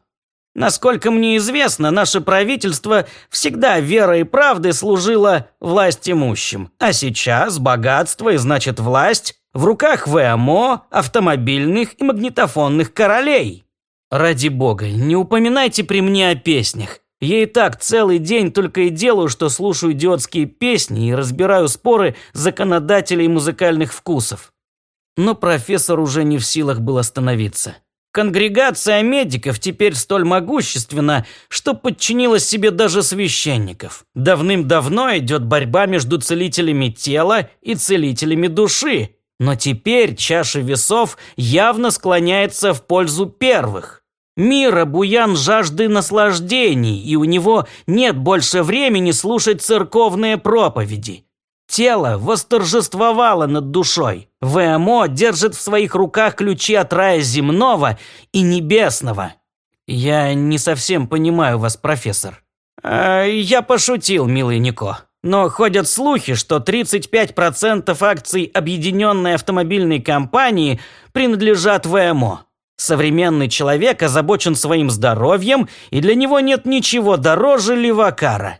Насколько мне известно, наше правительство всегда верой и правдой служило власть имущим. А сейчас богатство и значит власть в руках ВМО, автомобильных и магнитофонных королей. Ради бога, не упоминайте при мне о песнях. Я и так целый день только и делаю, что слушаю идиотские песни и разбираю споры законодателей музыкальных вкусов. Но профессор уже не в силах был остановиться. Конгрегация медиков теперь столь могущественна, что подчинила себе даже священников. Давным-давно идет борьба между целителями тела и целителями души, но теперь чаша весов явно склоняется в пользу первых. Мир буян жажды наслаждений, и у него нет больше времени слушать церковные проповеди. Тело восторжествовало над душой. ВМО держит в своих руках ключи от рая земного и небесного. Я не совсем понимаю вас, профессор. Э, я пошутил, милый Нико. Но ходят слухи, что 35% акций объединенной автомобильной компании принадлежат ВМО. Современный человек озабочен своим здоровьем, и для него нет ничего дороже левакара.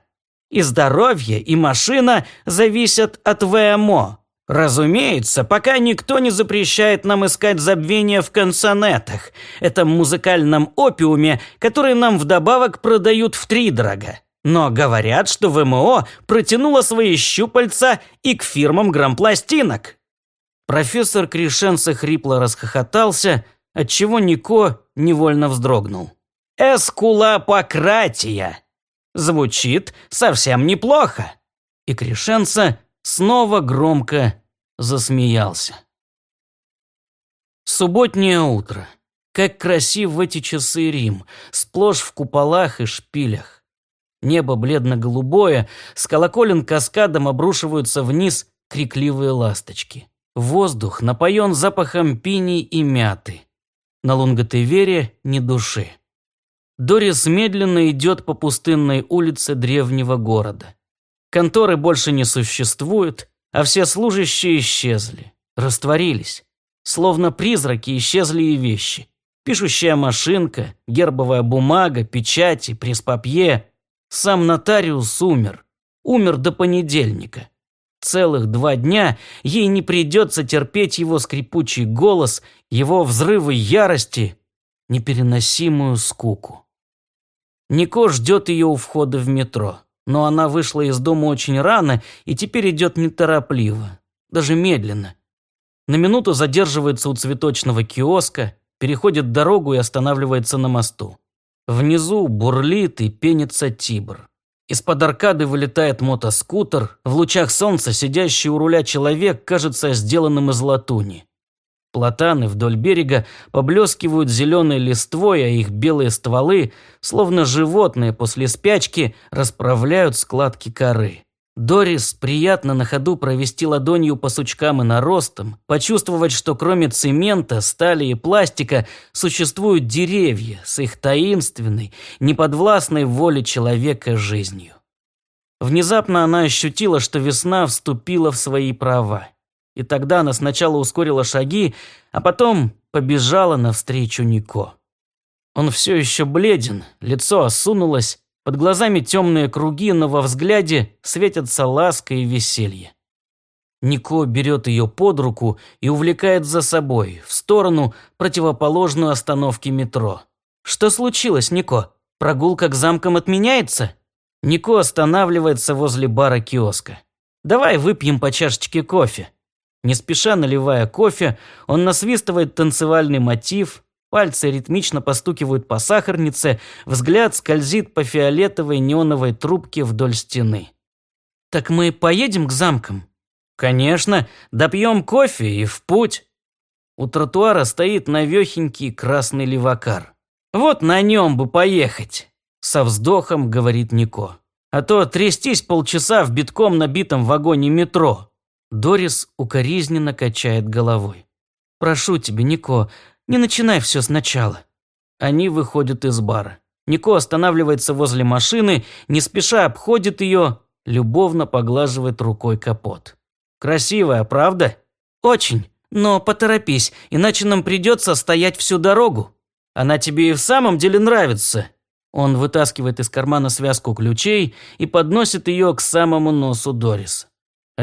И здоровье, и машина зависят от ВМО. Разумеется, пока никто не запрещает нам искать забвение в консонетах, этом музыкальном опиуме, который нам вдобавок продают втридорога. Но говорят, что ВМО протянуло свои щупальца и к фирмам грампластинок. Профессор Кришенца хрипло расхохотался – отчего Нико невольно вздрогнул. «Эскулапократия!» Звучит совсем неплохо. И Кришенца снова громко засмеялся. Субботнее утро. Как красив в эти часы Рим, сплошь в куполах и шпилях. Небо бледно-голубое, с колоколен каскадом обрушиваются вниз крикливые ласточки. Воздух напоен запахом пиней и мяты. На Лунготевере ни души. Дорис медленно идет по пустынной улице древнего города. Конторы больше не существуют, а все служащие исчезли, растворились. Словно призраки исчезли и вещи. Пишущая машинка, гербовая бумага, печати, пресс-папье. Сам нотариус умер. Умер до понедельника. Целых два дня ей не придется терпеть его скрипучий голос, его взрывы ярости, непереносимую скуку. Нико ждет ее у входа в метро, но она вышла из дома очень рано и теперь идет неторопливо, даже медленно. На минуту задерживается у цветочного киоска, переходит дорогу и останавливается на мосту. Внизу бурлит и пенится Тибр. Из-под аркады вылетает мотоскутер, в лучах солнца сидящий у руля человек кажется сделанным из латуни. Платаны вдоль берега поблескивают зеленой листвой, а их белые стволы, словно животные после спячки, расправляют складки коры. Дорис приятно на ходу провести ладонью по сучкам и наростам, почувствовать, что кроме цемента, стали и пластика существуют деревья с их таинственной, неподвластной воле человека жизнью. Внезапно она ощутила, что весна вступила в свои права. И тогда она сначала ускорила шаги, а потом побежала навстречу Нико. Он все еще бледен, лицо осунулось, под глазами темные круги, но во взгляде светятся ласка и веселье. Нико берет ее под руку и увлекает за собой, в сторону, противоположную остановке метро. «Что случилось, Нико? Прогулка к замкам отменяется?» Нико останавливается возле бара киоска. «Давай выпьем по чашечке кофе». Не спеша наливая кофе, он насвистывает танцевальный мотив, пальцы ритмично постукивают по сахарнице, взгляд скользит по фиолетовой неоновой трубке вдоль стены. «Так мы поедем к замкам?» «Конечно, допьем кофе и в путь». У тротуара стоит навехенький красный левакар. «Вот на нем бы поехать», – со вздохом говорит Нико. «А то трястись полчаса в битком набитом вагоне метро». Дорис укоризненно качает головой. «Прошу тебя, Нико, не начинай все сначала». Они выходят из бара. Нико останавливается возле машины, не спеша обходит ее, любовно поглаживает рукой капот. «Красивая, правда?» «Очень. Но поторопись, иначе нам придется стоять всю дорогу. Она тебе и в самом деле нравится». Он вытаскивает из кармана связку ключей и подносит ее к самому носу Дорис.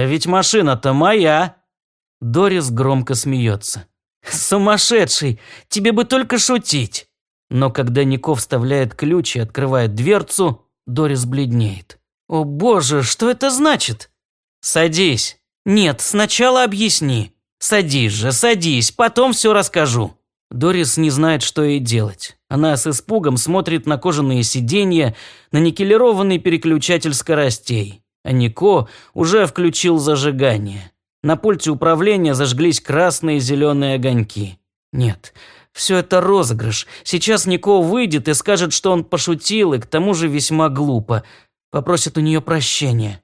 Ведь машина-то моя!» Дорис громко смеется. «Сумасшедший! Тебе бы только шутить!» Но когда Нико вставляет ключ и открывает дверцу, Дорис бледнеет. «О боже, что это значит?» «Садись!» «Нет, сначала объясни!» «Садись же, садись, потом все расскажу!» Дорис не знает, что ей делать. Она с испугом смотрит на кожаные сиденья, на никелированный переключатель скоростей Нико уже включил зажигание. На пульте управления зажглись красные и зеленые огоньки. Нет, все это розыгрыш. Сейчас Нико выйдет и скажет, что он пошутил, и к тому же весьма глупо. Попросит у нее прощения.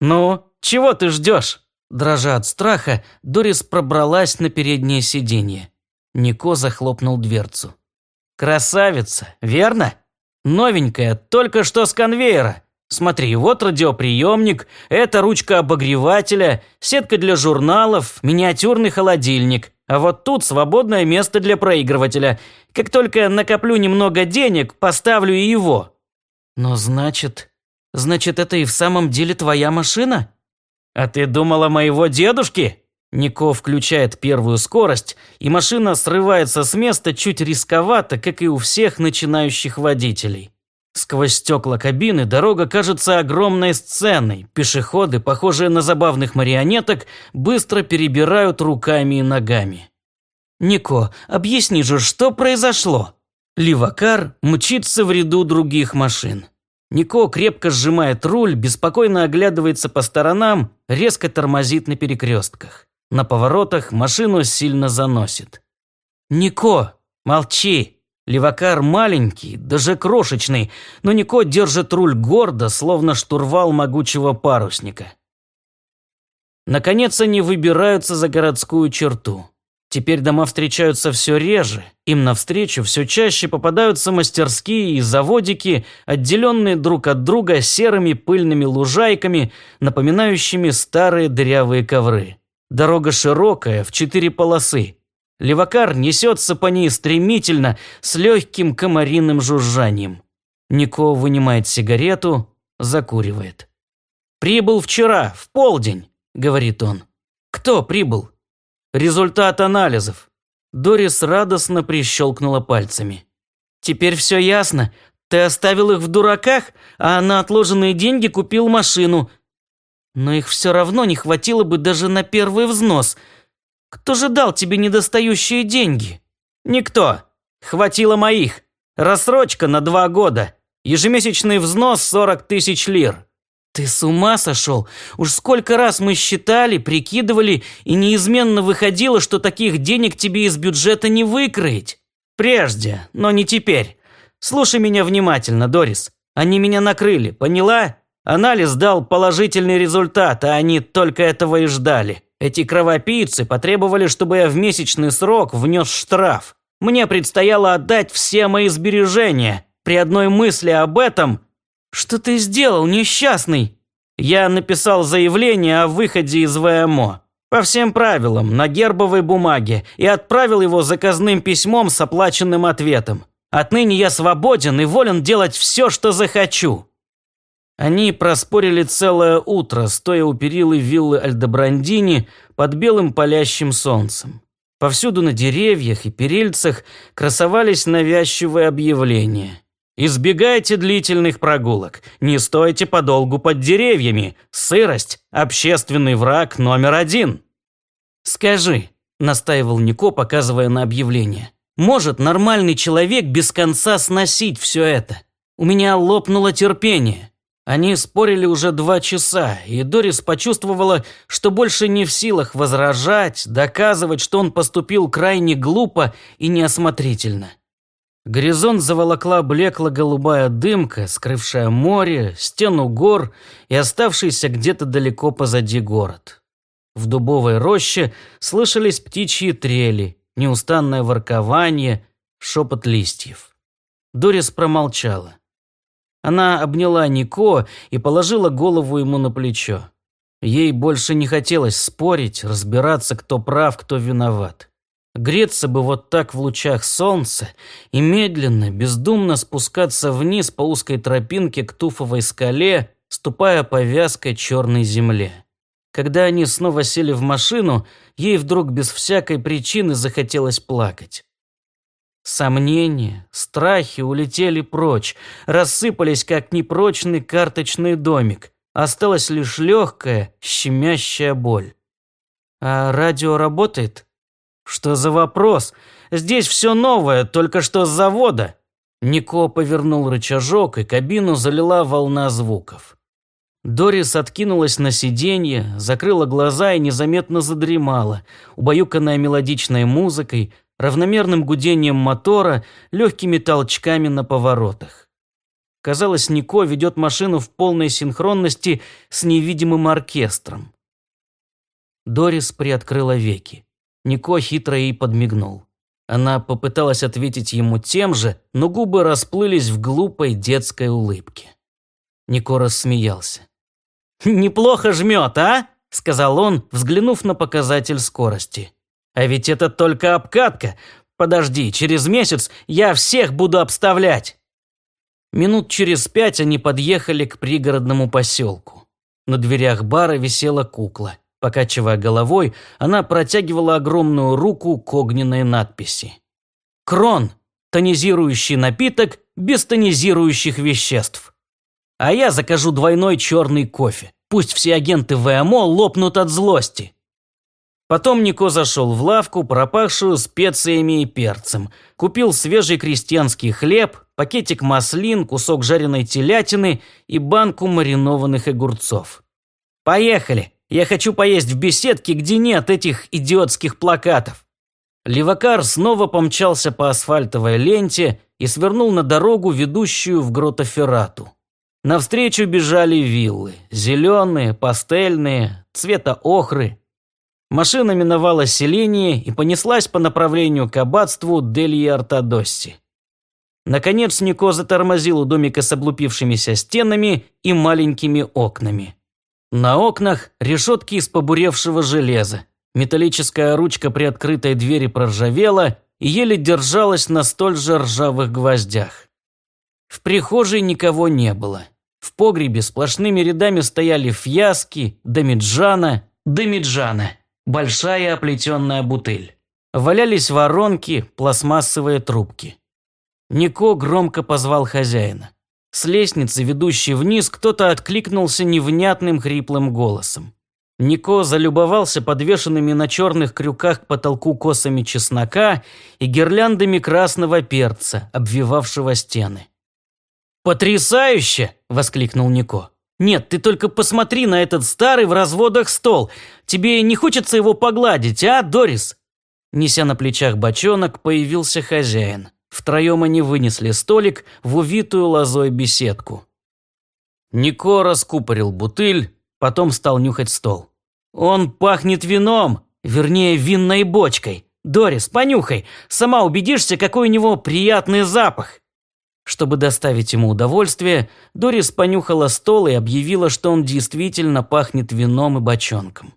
«Ну, чего ты ждешь?» Дрожа от страха, Дорис пробралась на переднее сиденье. Нико захлопнул дверцу. «Красавица, верно? Новенькая, только что с конвейера. Смотри, вот радиоприемник, это ручка обогревателя, сетка для журналов, миниатюрный холодильник. А вот тут свободное место для проигрывателя. Как только накоплю немного денег, поставлю и его. Но значит... Значит, это и в самом деле твоя машина? А ты думала моего дедушки? Нико включает первую скорость, и машина срывается с места чуть рисковато, как и у всех начинающих водителей. Сквозь стекла кабины дорога кажется огромной сценой. Пешеходы, похожие на забавных марионеток, быстро перебирают руками и ногами. «Нико, объясни же, что произошло?» Ливакар мчится в ряду других машин. Нико крепко сжимает руль, беспокойно оглядывается по сторонам, резко тормозит на перекрестках. На поворотах машину сильно заносит. «Нико!» Молчи. Левакар маленький, даже крошечный, но Нико держит руль гордо, словно штурвал могучего парусника. Наконец они выбираются за городскую черту. Теперь дома встречаются все реже, им навстречу все чаще попадаются мастерские и заводики, отделенные друг от друга серыми пыльными лужайками, напоминающими старые дырявые ковры. Дорога широкая, в четыре полосы. Левакар несется по ней стремительно, с легким комариным жужжанием. Нико вынимает сигарету, закуривает. «Прибыл вчера, в полдень», — говорит он. «Кто прибыл?» «Результат анализов». Дорис радостно прищелкнула пальцами. «Теперь все ясно. Ты оставил их в дураках, а на отложенные деньги купил машину. Но их все равно не хватило бы даже на первый взнос. Кто же дал тебе недостающие деньги? Никто. Хватило моих. Рассрочка на два года. Ежемесячный взнос 40 тысяч лир. Ты с ума сошел? Уж сколько раз мы считали, прикидывали, и неизменно выходило, что таких денег тебе из бюджета не выкроить. Прежде, но не теперь. Слушай меня внимательно, Дорис. Они меня накрыли, поняла? Анализ дал положительный результат, а они только этого и ждали. Эти кровопийцы потребовали, чтобы я в месячный срок внес штраф. Мне предстояло отдать все мои сбережения. При одной мысли об этом... Что ты сделал, несчастный? Я написал заявление о выходе из ВМО. По всем правилам, на гербовой бумаге, и отправил его заказным письмом с оплаченным ответом. Отныне я свободен и волен делать все, что захочу. Они проспорили целое утро, стоя у перилы виллы Альдебрандини под белым палящим солнцем. Повсюду на деревьях и перильцах красовались навязчивые объявления. «Избегайте длительных прогулок, не стойте подолгу под деревьями, сырость – общественный враг номер один». «Скажи», – настаивал Нико, показывая на объявление, «может нормальный человек без конца сносить все это? У меня лопнуло терпение». Они спорили уже два часа, и Дорис почувствовала, что больше не в силах возражать, доказывать, что он поступил крайне глупо и неосмотрительно. Горизонт заволокла блекло-голубая дымка, скрывшая море, стену гор и оставшийся где-то далеко позади город. В дубовой роще слышались птичьи трели, неустанное воркование, шепот листьев. Дорис промолчала. Она обняла Нико и положила голову ему на плечо. Ей больше не хотелось спорить, разбираться, кто прав, кто виноват. Греться бы вот так в лучах солнца и медленно, бездумно спускаться вниз по узкой тропинке к туфовой скале, ступая по вязкой черной земле. Когда они снова сели в машину, ей вдруг без всякой причины захотелось плакать. Сомнения, страхи улетели прочь, рассыпались, как непрочный карточный домик. Осталась лишь легкая, щемящая боль. А радио работает? Что за вопрос? Здесь все новое, только что с завода. Нико повернул рычажок, и кабину залила волна звуков. Дорис откинулась на сиденье, закрыла глаза и незаметно задремала, убаюканная мелодичной музыкой, равномерным гудением мотора, легкими толчками на поворотах. Казалось, Нико ведет машину в полной синхронности с невидимым оркестром. Дорис приоткрыла веки. Нико хитро ей подмигнул. Она попыталась ответить ему тем же, но губы расплылись в глупой детской улыбке. Нико рассмеялся. «Неплохо жмет, а?» – сказал он, взглянув на показатель скорости. А ведь это только обкатка. Подожди, через месяц я всех буду обставлять. Минут через пять они подъехали к пригородному поселку. На дверях бара висела кукла. Покачивая головой, она протягивала огромную руку к огненной надписи. «Крон. Тонизирующий напиток без тонизирующих веществ. А я закажу двойной черный кофе. Пусть все агенты ВМО лопнут от злости. Потом Нико зашел в лавку, пропахшую специями и перцем. Купил свежий крестьянский хлеб, пакетик маслин, кусок жареной телятины и банку маринованных огурцов. «Поехали! Я хочу поесть в беседке, где нет этих идиотских плакатов!» Левакар снова помчался по асфальтовой ленте и свернул на дорогу, ведущую в Гротоферату. Навстречу бежали виллы. Зеленые, пастельные, цвета охры. Машина миновала селение и понеслась по направлению к аббатству Дельи Ортодосси. Наконец Нико затормозил у домика с облупившимися стенами и маленькими окнами. На окнах решетки из побуревшего железа. Металлическая ручка при открытой двери проржавела и еле держалась на столь же ржавых гвоздях. В прихожей никого не было. В погребе сплошными рядами стояли фьяски, домиджана, домиджана, большая оплетенная бутыль. Валялись воронки, пластмассовые трубки. Нико громко позвал хозяина. С лестницы, ведущей вниз, кто-то откликнулся невнятным хриплым голосом. Нико залюбовался подвешенными на черных крюках к потолку косами чеснока и гирляндами красного перца, обвивавшего стены. «Потрясающе!» – воскликнул Нико. «Нет, ты только посмотри на этот старый в разводах стол. Тебе не хочется его погладить, а, Дорис?» Неся на плечах бочонок, появился хозяин. Втроем они вынесли столик в увитую лозой беседку. Нико раскупорил бутыль, потом стал нюхать стол. «Он пахнет вином, вернее, винной бочкой. Дорис, понюхай, сама убедишься, какой у него приятный запах». Чтобы доставить ему удовольствие, Дорис понюхала стол и объявила, что он действительно пахнет вином и бочонком.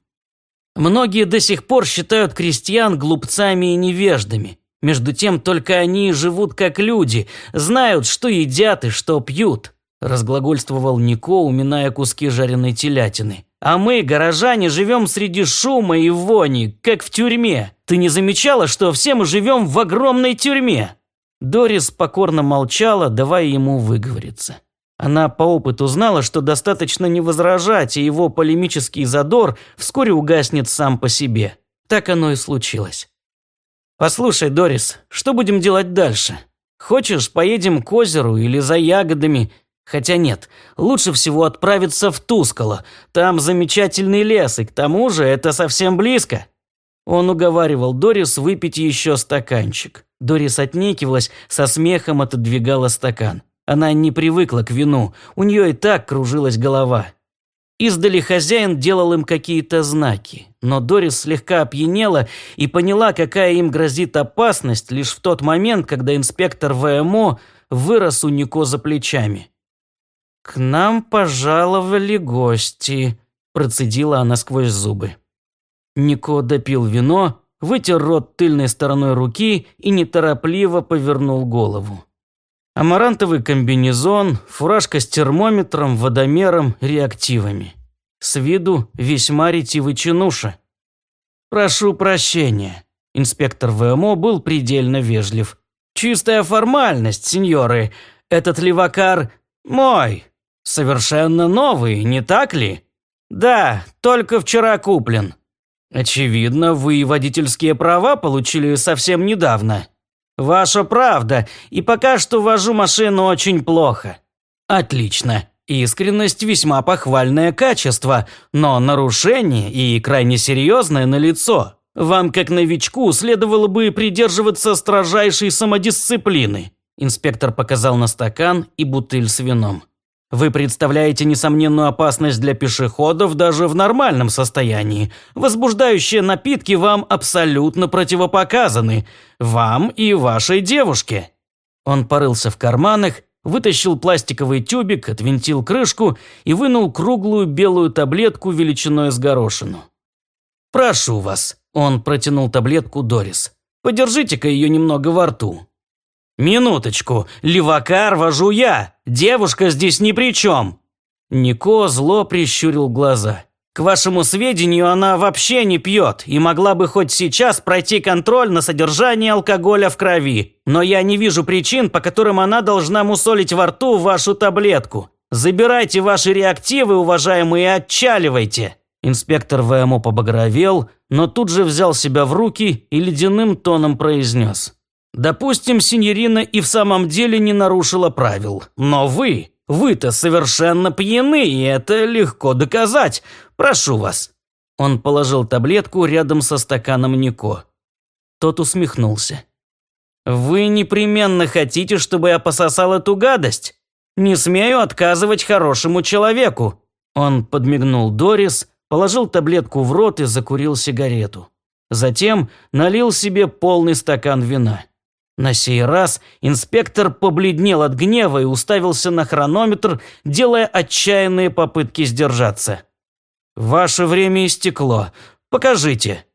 Многие до сих пор считают крестьян глупцами и невеждами. Между тем, только они живут как люди, знают, что едят и что пьют, разглагольствовал Нико, уминая куски жареной телятины. А мы, горожане, живем среди шума и вони, как в тюрьме. Ты не замечала, что все мы живем в огромной тюрьме? Дорис покорно молчала, давая ему выговориться. Она по опыту знала, что достаточно не возражать, и его полемический задор вскоре угаснет сам по себе. Так оно и случилось. «Послушай, Дорис, что будем делать дальше? Хочешь, поедем к озеру или за ягодами? Хотя нет, лучше всего отправиться в Тускало. Там замечательный лес, и к тому же это совсем близко». Он уговаривал Дорис выпить еще стаканчик. Дорис отнекивалась, со смехом отодвигала стакан. Она не привыкла к вину, у нее и так кружилась голова. Издали хозяин делал им какие-то знаки, но Дорис слегка опьянела и поняла, какая им грозит опасность лишь в тот момент, когда инспектор ВМО вырос у Нико за плечами. «К нам пожаловали гости», – процедила она сквозь зубы. Нико допил вино, вытер рот тыльной стороной руки и неторопливо повернул голову. Амарантовый комбинезон, фуражка с термометром, водомером, реактивами. С виду весьма ретивый чинуша. «Прошу прощения». Инспектор ВМО был предельно вежлив. «Чистая формальность, сеньоры. Этот левакар мой. Совершенно новый, не так ли?» «Да, только вчера куплен. Очевидно, вы водительские права получили совсем недавно. Ваша правда, и пока что вожу машину очень плохо. Отлично. Искренность весьма похвальное качество, но нарушение и крайне серьезное налицо. Вам, как новичку, следовало бы придерживаться строжайшей самодисциплины. Инспектор показал на стакан и бутыль с вином. Вы представляете несомненную опасность для пешеходов даже в нормальном состоянии. Возбуждающие напитки вам абсолютно противопоказаны. Вам и вашей девушке». Он порылся в карманах, вытащил пластиковый тюбик, отвинтил крышку и вынул круглую белую таблетку величиной с горошину. «Прошу вас», – он протянул таблетку Дорис. «Подержите-ка ее немного во рту. «Минуточку, левакар вожу я, девушка здесь ни при чем!» Нико зло прищурил глаза. «К вашему сведению, она вообще не пьет и могла бы хоть сейчас пройти контроль на содержание алкоголя в крови, но я не вижу причин, по которым она должна мусолить во рту вашу таблетку. Забирайте ваши реактивы, уважаемые, и отчаливайте!» Инспектор ВМО побагровел, но тут же взял себя в руки и ледяным тоном произнес. Допустим, синьорина и в самом деле не нарушила правил. Но вы, вы-то совершенно пьяны, и это легко доказать. Прошу вас». Он положил таблетку рядом со стаканом Нико. Тот усмехнулся. «Вы непременно хотите, чтобы я пососал эту гадость? Не смею отказывать хорошему человеку». Он подмигнул Дорис, положил таблетку в рот и закурил сигарету. Затем налил себе полный стакан вина. На сей раз инспектор побледнел от гнева и уставился на хронометр, делая отчаянные попытки сдержаться. «Ваше время истекло. Покажите».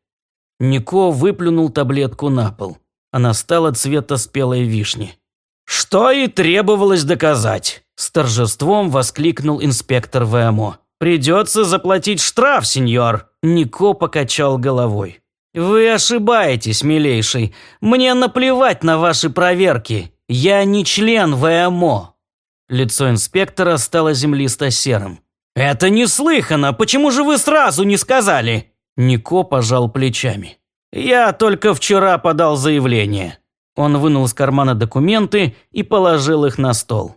Нико выплюнул таблетку на пол. Она стала цвета спелой вишни. «Что и требовалось доказать!» С торжеством воскликнул инспектор ВМО. «Придется заплатить штраф, сеньор!» Нико покачал головой. «Вы ошибаетесь, милейший. Мне наплевать на ваши проверки. Я не член ВМО». Лицо инспектора стало землисто-серым. «Это неслыханно! Почему же вы сразу не сказали?» Нико пожал плечами. «Я только вчера подал заявление». Он вынул из кармана документы и положил их на стол.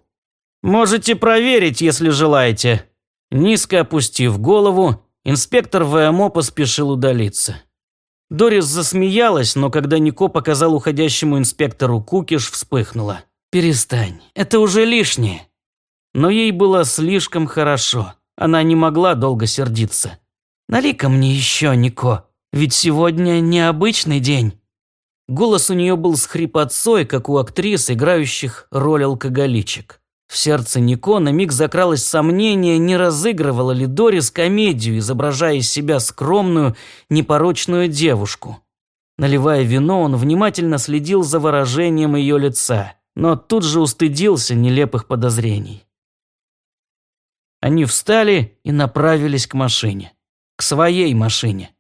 «Можете проверить, если желаете». Низко опустив голову, инспектор ВМО поспешил удалиться. Дорис засмеялась, но когда Нико показал уходящему инспектору кукиш, вспыхнула. «Перестань, это уже лишнее». Но ей было слишком хорошо. Она не могла долго сердиться. «Налей-ка мне еще, Нико, ведь сегодня необычный день». Голос у нее был с хрипотцой, как у актрис, играющих роль алкоголичек. В сердце Нико на миг закралось сомнение, не разыгрывала ли Дорис комедию, изображая из себя скромную, непорочную девушку. Наливая вино, он внимательно следил за выражением ее лица, но тут же устыдился нелепых подозрений. Они встали и направились к машине. К своей машине.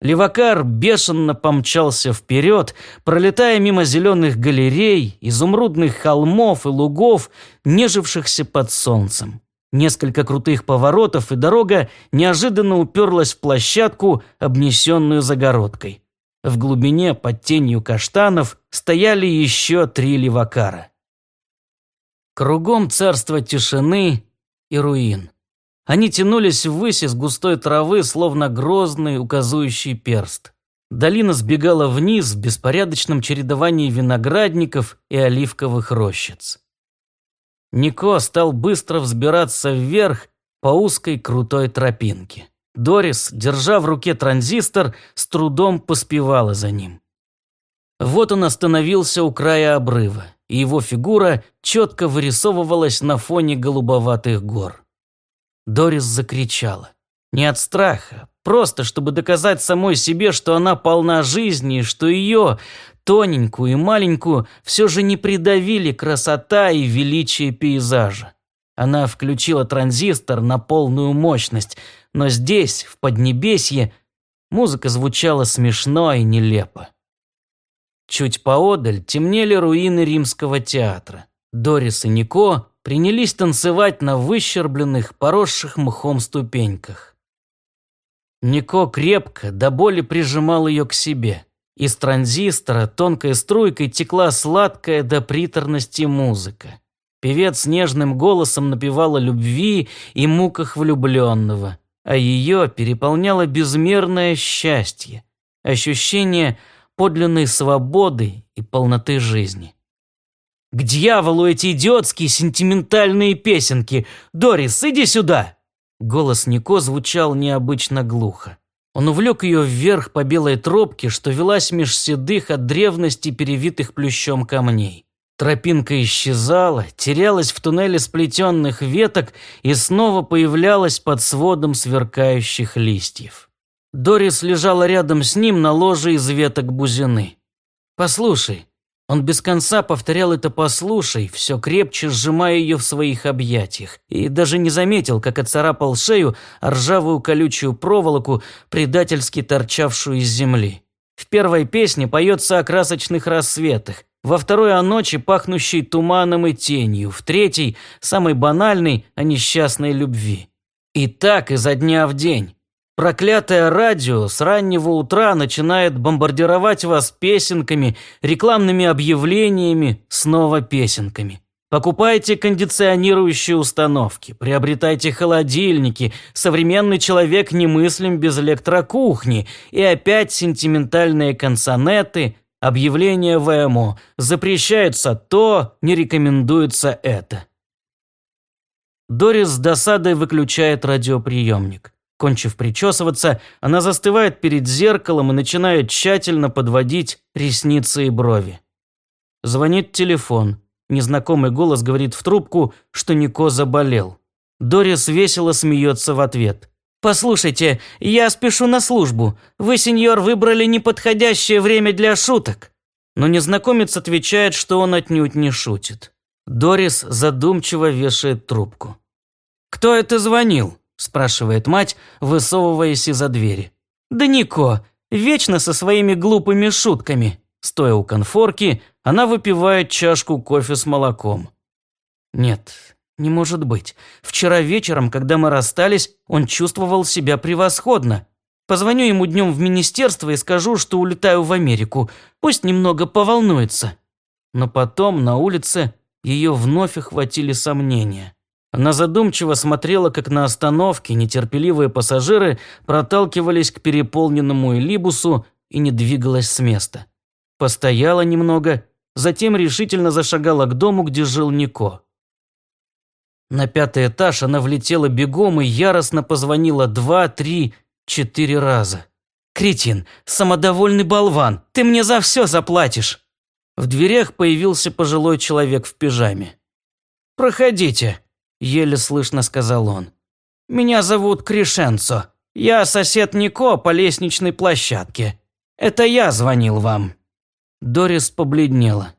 Левакар бешено помчался вперед, пролетая мимо зеленых галерей, изумрудных холмов и лугов, нежившихся под солнцем. Несколько крутых поворотов, и дорога неожиданно уперлась в площадку, обнесенную загородкой. В глубине, под тенью каштанов, стояли еще три левакара. Кругом царство тишины и руин. Они тянулись ввысь из густой травы, словно грозный указующий перст. Долина сбегала вниз в беспорядочном чередовании виноградников и оливковых рощиц. Нико стал быстро взбираться вверх по узкой крутой тропинке. Дорис, держа в руке транзистор, с трудом поспевала за ним. Вот он остановился у края обрыва, и его фигура четко вырисовывалась на фоне голубоватых гор. Дорис закричала. Не от страха, просто чтобы доказать самой себе, что она полна жизни, что ее, тоненькую и маленькую, все же не придавили красота и величие пейзажа. Она включила транзистор на полную мощность, но здесь, в Поднебесье, музыка звучала смешно и нелепо. Чуть поодаль темнели руины римского театра. Дорис и Нико принялись танцевать на выщербленных, поросших мхом ступеньках. Нико крепко, до боли прижимал ее к себе. Из транзистора тонкой струйкой текла сладкая до приторности музыка. Певец нежным голосом напевал о любви и муках влюбленного, а ее переполняло безмерное счастье, ощущение подлинной свободы и полноты жизни. К дьяволу эти идиотские сентиментальные песенки! Дорис, иди сюда!» Голос Нико звучал необычно глухо. Он увлек ее вверх по белой тропке, что велась меж седых от древности перевитых плющом камней. Тропинка исчезала, терялась в туннеле сплетенных веток и снова появлялась под сводом сверкающих листьев. Дорис лежала рядом с ним на ложе из веток бузины. «Послушай, он без конца повторял это «послушай», все крепче сжимая ее в своих объятиях, и даже не заметил, как отцарапал шею ржавую колючую проволоку, предательски торчавшую из земли. В первой песне поется о красочных рассветах, во второй о ночи, пахнущей туманом и тенью, в третьей, самой банальной, о несчастной любви. И так изо дня в день. Проклятое радио с раннего утра начинает бомбардировать вас песенками, рекламными объявлениями, снова песенками. Покупайте кондиционирующие установки, приобретайте холодильники, современный человек немыслим без электрокухни, и опять сентиментальные консонеты, Объявление ВМО. Запрещается то, не рекомендуется это. Дорис с досадой выключает радиоприемник. Кончив причесываться, она застывает перед зеркалом и начинает тщательно подводить ресницы и брови. Звонит телефон. Незнакомый голос говорит в трубку, что Нико заболел. Дорис весело смеется в ответ. «Послушайте, я спешу на службу. Вы, сеньор, выбрали неподходящее время для шуток». Но незнакомец отвечает, что он отнюдь не шутит. Дорис задумчиво вешает трубку. «Кто это звонил?» Спрашивает мать, высовываясь из-за двери. «Да Нико, вечно со своими глупыми шутками». Стоя у конфорки, она выпивает чашку кофе с молоком. «Нет, не может быть. Вчера вечером, когда мы расстались, он чувствовал себя превосходно. Позвоню ему днем в министерство и скажу, что улетаю в Америку. Пусть немного поволнуется». Но потом на улице ее вновь охватили сомнения. Она задумчиво смотрела, как на остановке нетерпеливые пассажиры проталкивались к переполненному элибусу и не двигалась с места. Постояла немного, затем решительно зашагала к дому, где жил Нико. На пятый этаж она влетела бегом и яростно позвонила два, три, четыре раза. «Кретин, самодовольный болван, ты мне за все заплатишь!» В дверях появился пожилой человек в пижаме. «Проходите», еле слышно сказал он. «Меня зовут Кришенцо. Я сосед Нико по лестничной площадке. Это я звонил вам». Дорис побледнела.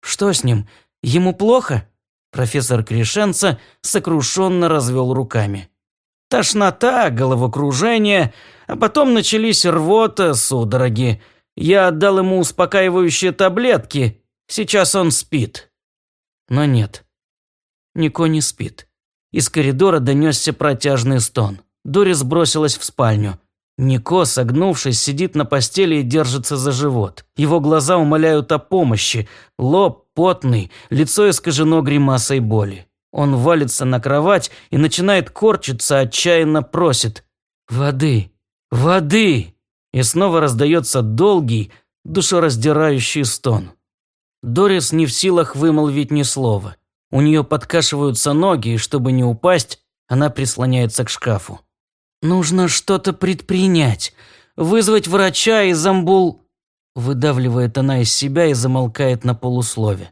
«Что с ним? Ему плохо?» Профессор Кришенцо сокрушенно развел руками. «Тошнота, головокружение, а потом начались рвота, судороги. Я отдал ему успокаивающие таблетки. Сейчас он спит». Но нет. Нико не спит. Из коридора донесся протяжный стон. Дорис бросилась в спальню. Нико, согнувшись, сидит на постели и держится за живот. Его глаза умоляют о помощи. Лоб потный, лицо искажено гримасой боли. Он валится на кровать и начинает корчиться, отчаянно просит «Воды! Воды!» И снова раздается долгий, душераздирающий стон. Дорис не в силах вымолвить ни слова. У нее подкашиваются ноги, и чтобы не упасть, она прислоняется к шкафу. «Нужно что-то предпринять. Вызвать врача из амбул...» Выдавливает она из себя и замолкает на полуслове.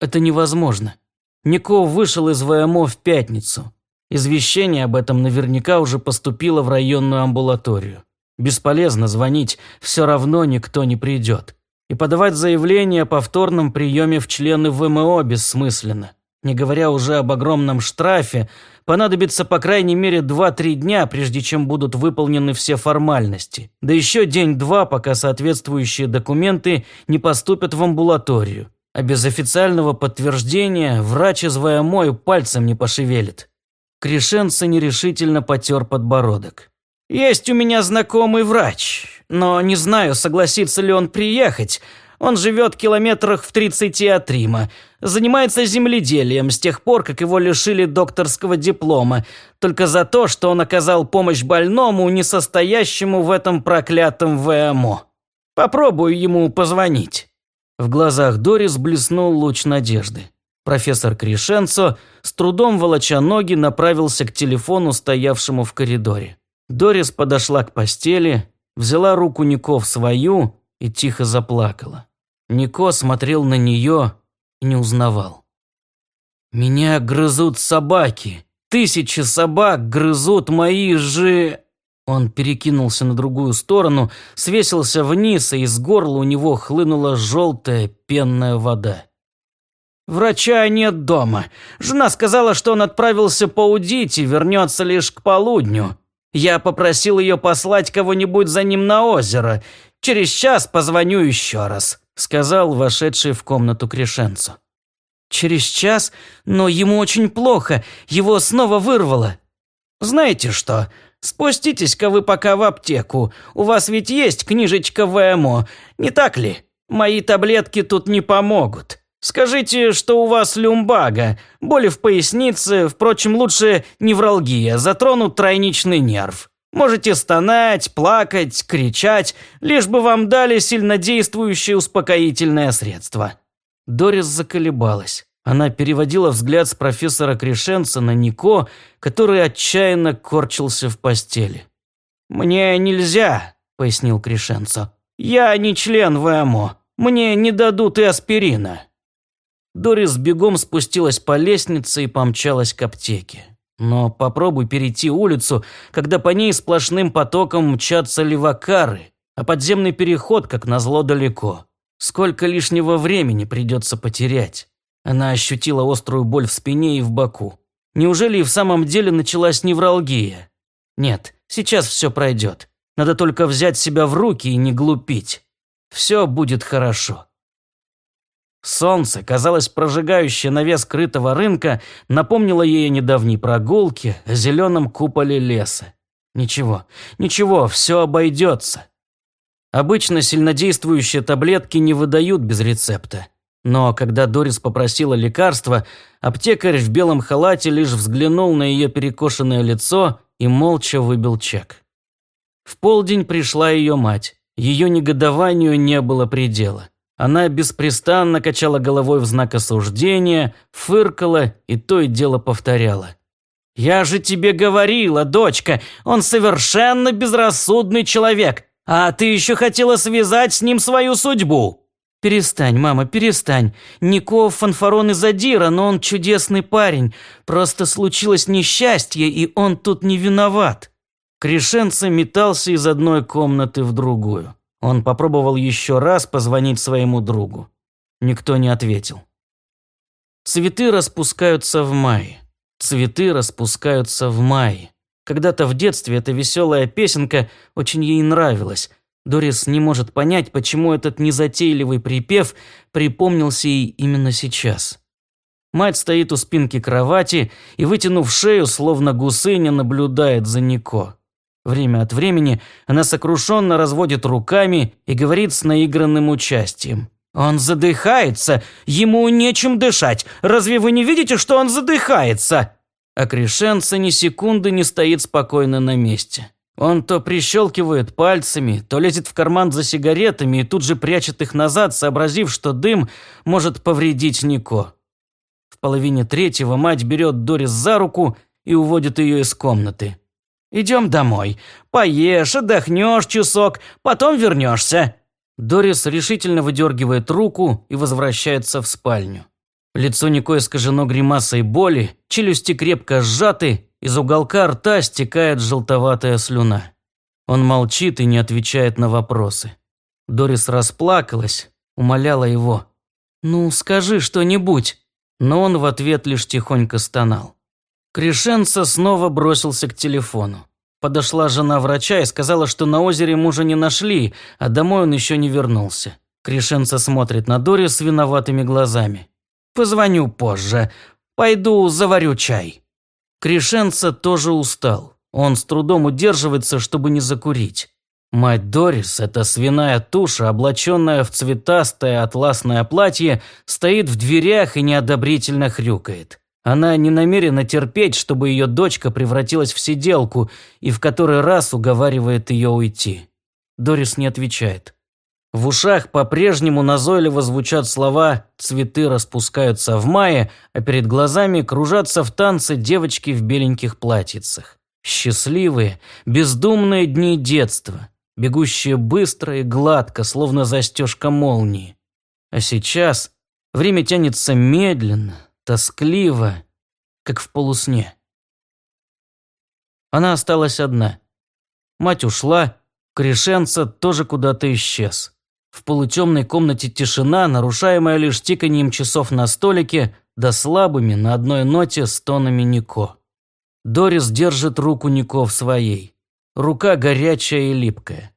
«Это невозможно. Нико вышел из ВМО в пятницу. Извещение об этом наверняка уже поступило в районную амбулаторию. Бесполезно звонить, все равно никто не придет. И подавать заявление о повторном приеме в члены ВМО бессмысленно. Не говоря уже об огромном штрафе, понадобится по крайней мере 2-3 дня, прежде чем будут выполнены все формальности. Да еще день-два, пока соответствующие документы не поступят в амбулаторию. А без официального подтверждения врач из ВМО пальцем не пошевелит. Кришенца нерешительно потер подбородок. «Есть у меня знакомый врач, но не знаю, согласится ли он приехать. Он живет километрах в 30 от Рима. Занимается земледелием с тех пор, как его лишили докторского диплома, только за то, что он оказал помощь больному, несостоящему в этом проклятом ВМО. Попробую ему позвонить». В глазах Дорис блеснул луч надежды. Профессор Кришенцо, с трудом волоча ноги, направился к телефону, стоявшему в коридоре. Дорис подошла к постели, взяла руку Нико в свою и тихо заплакала. Нико смотрел на нее и не узнавал. «Меня грызут собаки. Тысячи собак грызут мои же...» Он перекинулся на другую сторону, свесился вниз, и из горла у него хлынула желтая пенная вода. «Врача нет дома. Жена сказала, что он отправился поудить и вернется лишь к полудню. Я попросил ее послать кого-нибудь за ним на озеро. Через час позвоню еще раз», — сказал вошедший в комнату Крешенцо. «Через час? Но ему очень плохо, его снова вырвало». «Знаете что, спуститесь-ка вы пока в аптеку, у вас ведь есть книжечка ВМО, не так ли? Мои таблетки тут не помогут». Скажите, что у вас люмбага, боли в пояснице, впрочем, лучше невралгия, затронут тройничный нерв. Можете стонать, плакать, кричать, лишь бы вам дали сильнодействующее успокоительное средство». Дорис заколебалась. Она переводила взгляд с профессора Крешенца на Нико, который отчаянно корчился в постели. «Мне нельзя», — пояснил Крешенцо. «Я не член ВМО. Мне не дадут и аспирина». Дорис бегом спустилась по лестнице и помчалась к аптеке. Но попробуй перейти улицу, когда по ней сплошным потоком мчатся левакары, а подземный переход, как назло, далеко. Сколько лишнего времени придется потерять? Она ощутила острую боль в спине и в боку. Неужели и в самом деле началась невралгия? Нет, сейчас все пройдет. Надо только взять себя в руки и не глупить. Все будет хорошо. Солнце, казалось, прожигающее навес крытого рынка, напомнило ей о недавней прогулке, о зеленом куполе леса. Ничего, ничего, все обойдется. Обычно сильнодействующие таблетки не выдают без рецепта. Но когда Дорис попросила лекарства, аптекарь в белом халате лишь взглянул на ее перекошенное лицо и молча выбил чек. В полдень пришла ее мать. Ее негодованию не было предела. Она беспрестанно качала головой в знак осуждения, фыркала и то и дело повторяла. «Я же тебе говорила, дочка, он совершенно безрассудный человек, а ты еще хотела связать с ним свою судьбу!» «Перестань, мама, перестань. Нико фанфарон из Адира, но он чудесный парень. Просто случилось несчастье, и он тут не виноват». Крешенца метался из одной комнаты в другую. Он попробовал еще раз позвонить своему другу. Никто не ответил. Цветы распускаются в мае. Цветы распускаются в мае. Когда-то в детстве эта веселая песенка очень ей нравилась. Дорис не может понять, почему этот незатейливый припев припомнился ей именно сейчас. Мать стоит у спинки кровати и, вытянув шею, словно гусыня, наблюдает за Нико. Время от времени она сокрушенно разводит руками и говорит с наигранным участием. «Он задыхается! Ему нечем дышать! Разве вы не видите, что он задыхается?» А Кришенца ни секунды не стоит спокойно на месте. Он то прищелкивает пальцами, то лезет в карман за сигаретами и тут же прячет их назад, сообразив, что дым может повредить Нико. В половине третьего мать берет Дорис за руку и уводит ее из комнаты. Идем домой. Поешь, отдохнешь часок, потом вернешься». Дорис решительно выдергивает руку и возвращается в спальню. Лицо Нико искажено гримасой боли, челюсти крепко сжаты, из уголка рта стекает желтоватая слюна. Он молчит и не отвечает на вопросы. Дорис расплакалась, умоляла его. «Ну, скажи что-нибудь». Но он в ответ лишь тихонько стонал. Кришенца снова бросился к телефону. Подошла жена врача и сказала, что на озере мужа не нашли, а домой он еще не вернулся. Кришенца смотрит на Дори с виноватыми глазами. «Позвоню позже. Пойду заварю чай». Кришенца тоже устал. Он с трудом удерживается, чтобы не закурить. Мать Дорис, эта свиная туша, облаченная в цветастое атласное платье, стоит в дверях и неодобрительно хрюкает. Она не намерена терпеть, чтобы ее дочка превратилась в сиделку и в который раз уговаривает ее уйти. Дорис не отвечает. В ушах по-прежнему назойливо звучат слова «цветы распускаются в мае», а перед глазами кружатся в танце девочки в беленьких платьицах. Счастливые, бездумные дни детства, бегущие быстро и гладко, словно застежка молнии. А сейчас время тянется медленно, тоскливо, как в полусне. Она осталась одна. Мать ушла, Крешенца тоже куда-то исчез. В полутемной комнате тишина, нарушаемая лишь тиканием часов на столике, да слабыми на одной ноте стонами Нико. Дорис держит руку Нико в своей. Рука горячая и липкая.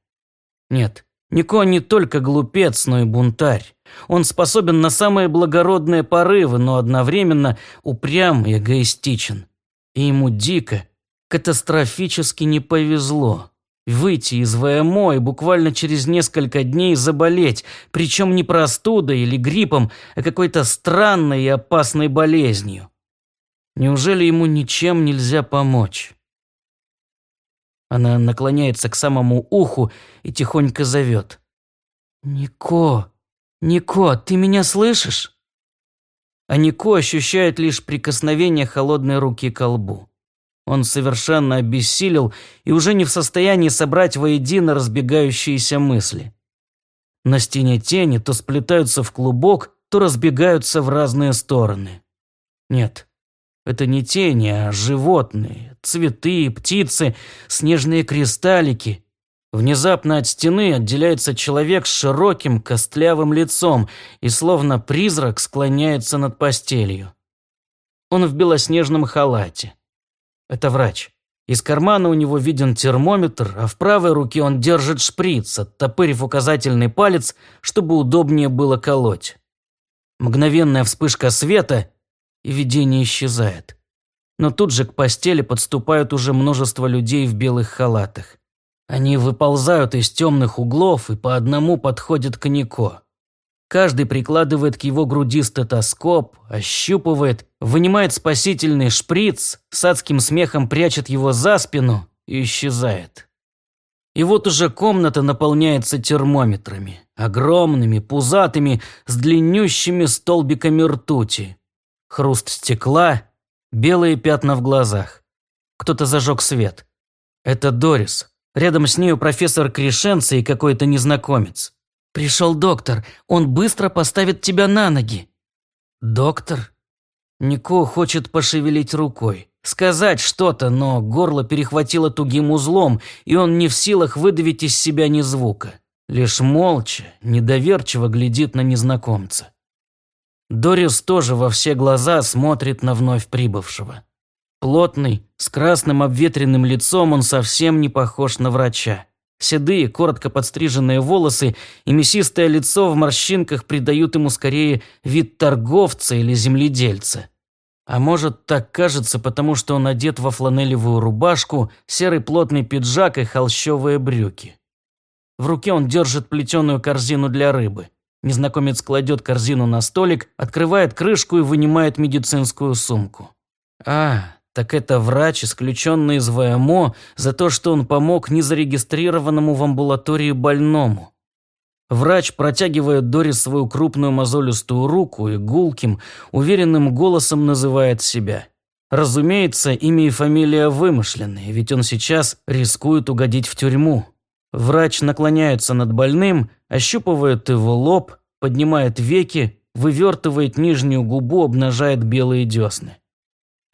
Нет, Нико не только глупец, но и бунтарь. Он способен на самые благородные порывы, но одновременно упрям и эгоистичен. И ему дико, катастрофически не повезло. Выйти из ВМО и буквально через несколько дней заболеть, причем не простудой или гриппом, а какой-то странной и опасной болезнью. Неужели ему ничем нельзя помочь? Она наклоняется к самому уху и тихонько зовет. «Нико, Нико, ты меня слышишь?» А Нико ощущает лишь прикосновение холодной руки к лбу. Он совершенно обессилел и уже не в состоянии собрать воедино разбегающиеся мысли. На стене тени то сплетаются в клубок, то разбегаются в разные стороны. Нет, это не тени, а животные, цветы, птицы, снежные кристаллики. Внезапно от стены отделяется человек с широким костлявым лицом и словно призрак склоняется над постелью. Он в белоснежном халате. Это врач. Из кармана у него виден термометр, а в правой руке он держит шприц, оттопырив указательный палец, чтобы удобнее было колоть. Мгновенная вспышка света, и видение исчезает. Но тут же к постели подступают уже множество людей в белых халатах. Они выползают из темных углов и по одному подходят к Нико. Каждый прикладывает к его груди стетоскоп, ощупывает, вынимает спасительный шприц, с адским смехом прячет его за спину и исчезает. И вот уже комната наполняется термометрами, огромными, пузатыми, с длиннющими столбиками ртути. Хруст стекла, белые пятна в глазах. Кто-то зажег свет. Это Дорис. Рядом с нею профессор Кришенца и какой-то незнакомец. Пришел доктор, он быстро поставит тебя на ноги. Доктор? Нико хочет пошевелить рукой, сказать что-то, но горло перехватило тугим узлом, и он не в силах выдавить из себя ни звука. Лишь молча, недоверчиво глядит на незнакомца. Дорис тоже во все глаза смотрит на вновь прибывшего. Плотный, с красным обветренным лицом он совсем не похож на врача. Седые, коротко подстриженные волосы и мясистое лицо в морщинках придают ему скорее вид торговца или земледельца. А может, так кажется, потому что он одет во фланелевую рубашку, серый плотный пиджак и холщовые брюки. В руке он держит плетеную корзину для рыбы. Незнакомец кладет корзину на столик, открывает крышку и вынимает медицинскую сумку. А, так это врач, исключенный из ВМО, за то, что он помог незарегистрированному в амбулатории больному. Врач протягивает Дорис свою крупную мозолистую руку и гулким, уверенным голосом называет себя. Разумеется, имя и фамилия вымышленные, ведь он сейчас рискует угодить в тюрьму. Врач наклоняется над больным, ощупывает его лоб, поднимает веки, вывертывает нижнюю губу, обнажает белые десны.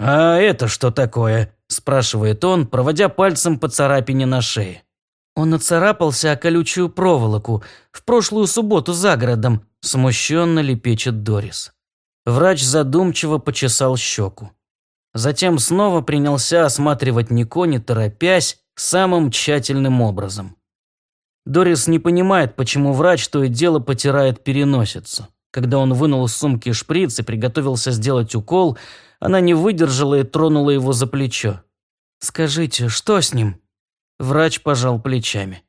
«А это что такое?» – спрашивает он, проводя пальцем по царапине на шее. Он нацарапался о колючую проволоку в прошлую субботу за городом, смущенно лепечет Дорис. Врач задумчиво почесал щеку. Затем снова принялся осматривать Нико, не торопясь, самым тщательным образом. Дорис не понимает, почему врач то и дело потирает переносицу. Когда он вынул из сумки шприц и приготовился сделать укол, она не выдержала и тронула его за плечо. «Скажите, что с ним?» Врач пожал плечами.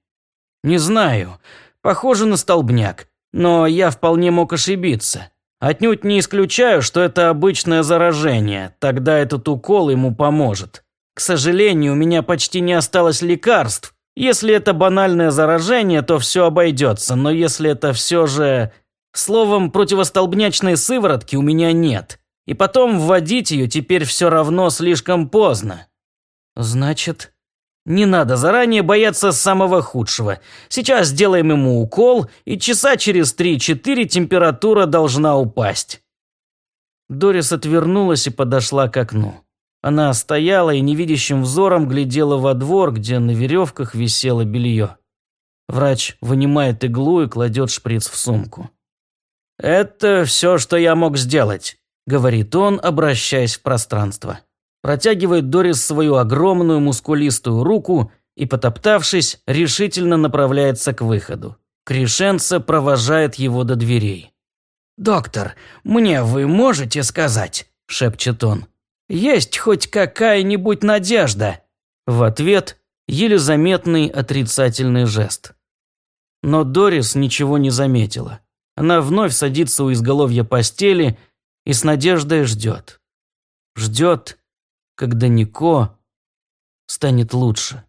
«Не знаю. Похоже на столбняк. Но я вполне мог ошибиться. Отнюдь не исключаю, что это обычное заражение. Тогда этот укол ему поможет. К сожалению, у меня почти не осталось лекарств. Если это банальное заражение, то все обойдется. Но если это все же... Словом, противостолбнячной сыворотки у меня нет. И потом вводить ее теперь все равно слишком поздно. Значит, не надо заранее бояться самого худшего. Сейчас сделаем ему укол, и часа через 3-4 температура должна упасть. Дорис отвернулась и подошла к окну. Она стояла и невидящим взором глядела во двор, где на веревках висело белье. Врач вынимает иглу и кладет шприц в сумку. «Это все, что я мог сделать. – говорит он, обращаясь в пространство. Протягивает Дорис свою огромную мускулистую руку и, потоптавшись, решительно направляется к выходу. Кришенца провожает его до дверей. «Доктор, мне вы можете сказать?» – шепчет он. «Есть хоть какая-нибудь надежда?» В ответ еле заметный отрицательный жест. Но Дорис ничего не заметила. Она вновь садится у изголовья постели – и с надеждой ждет. Ждет, когда Нико станет лучше.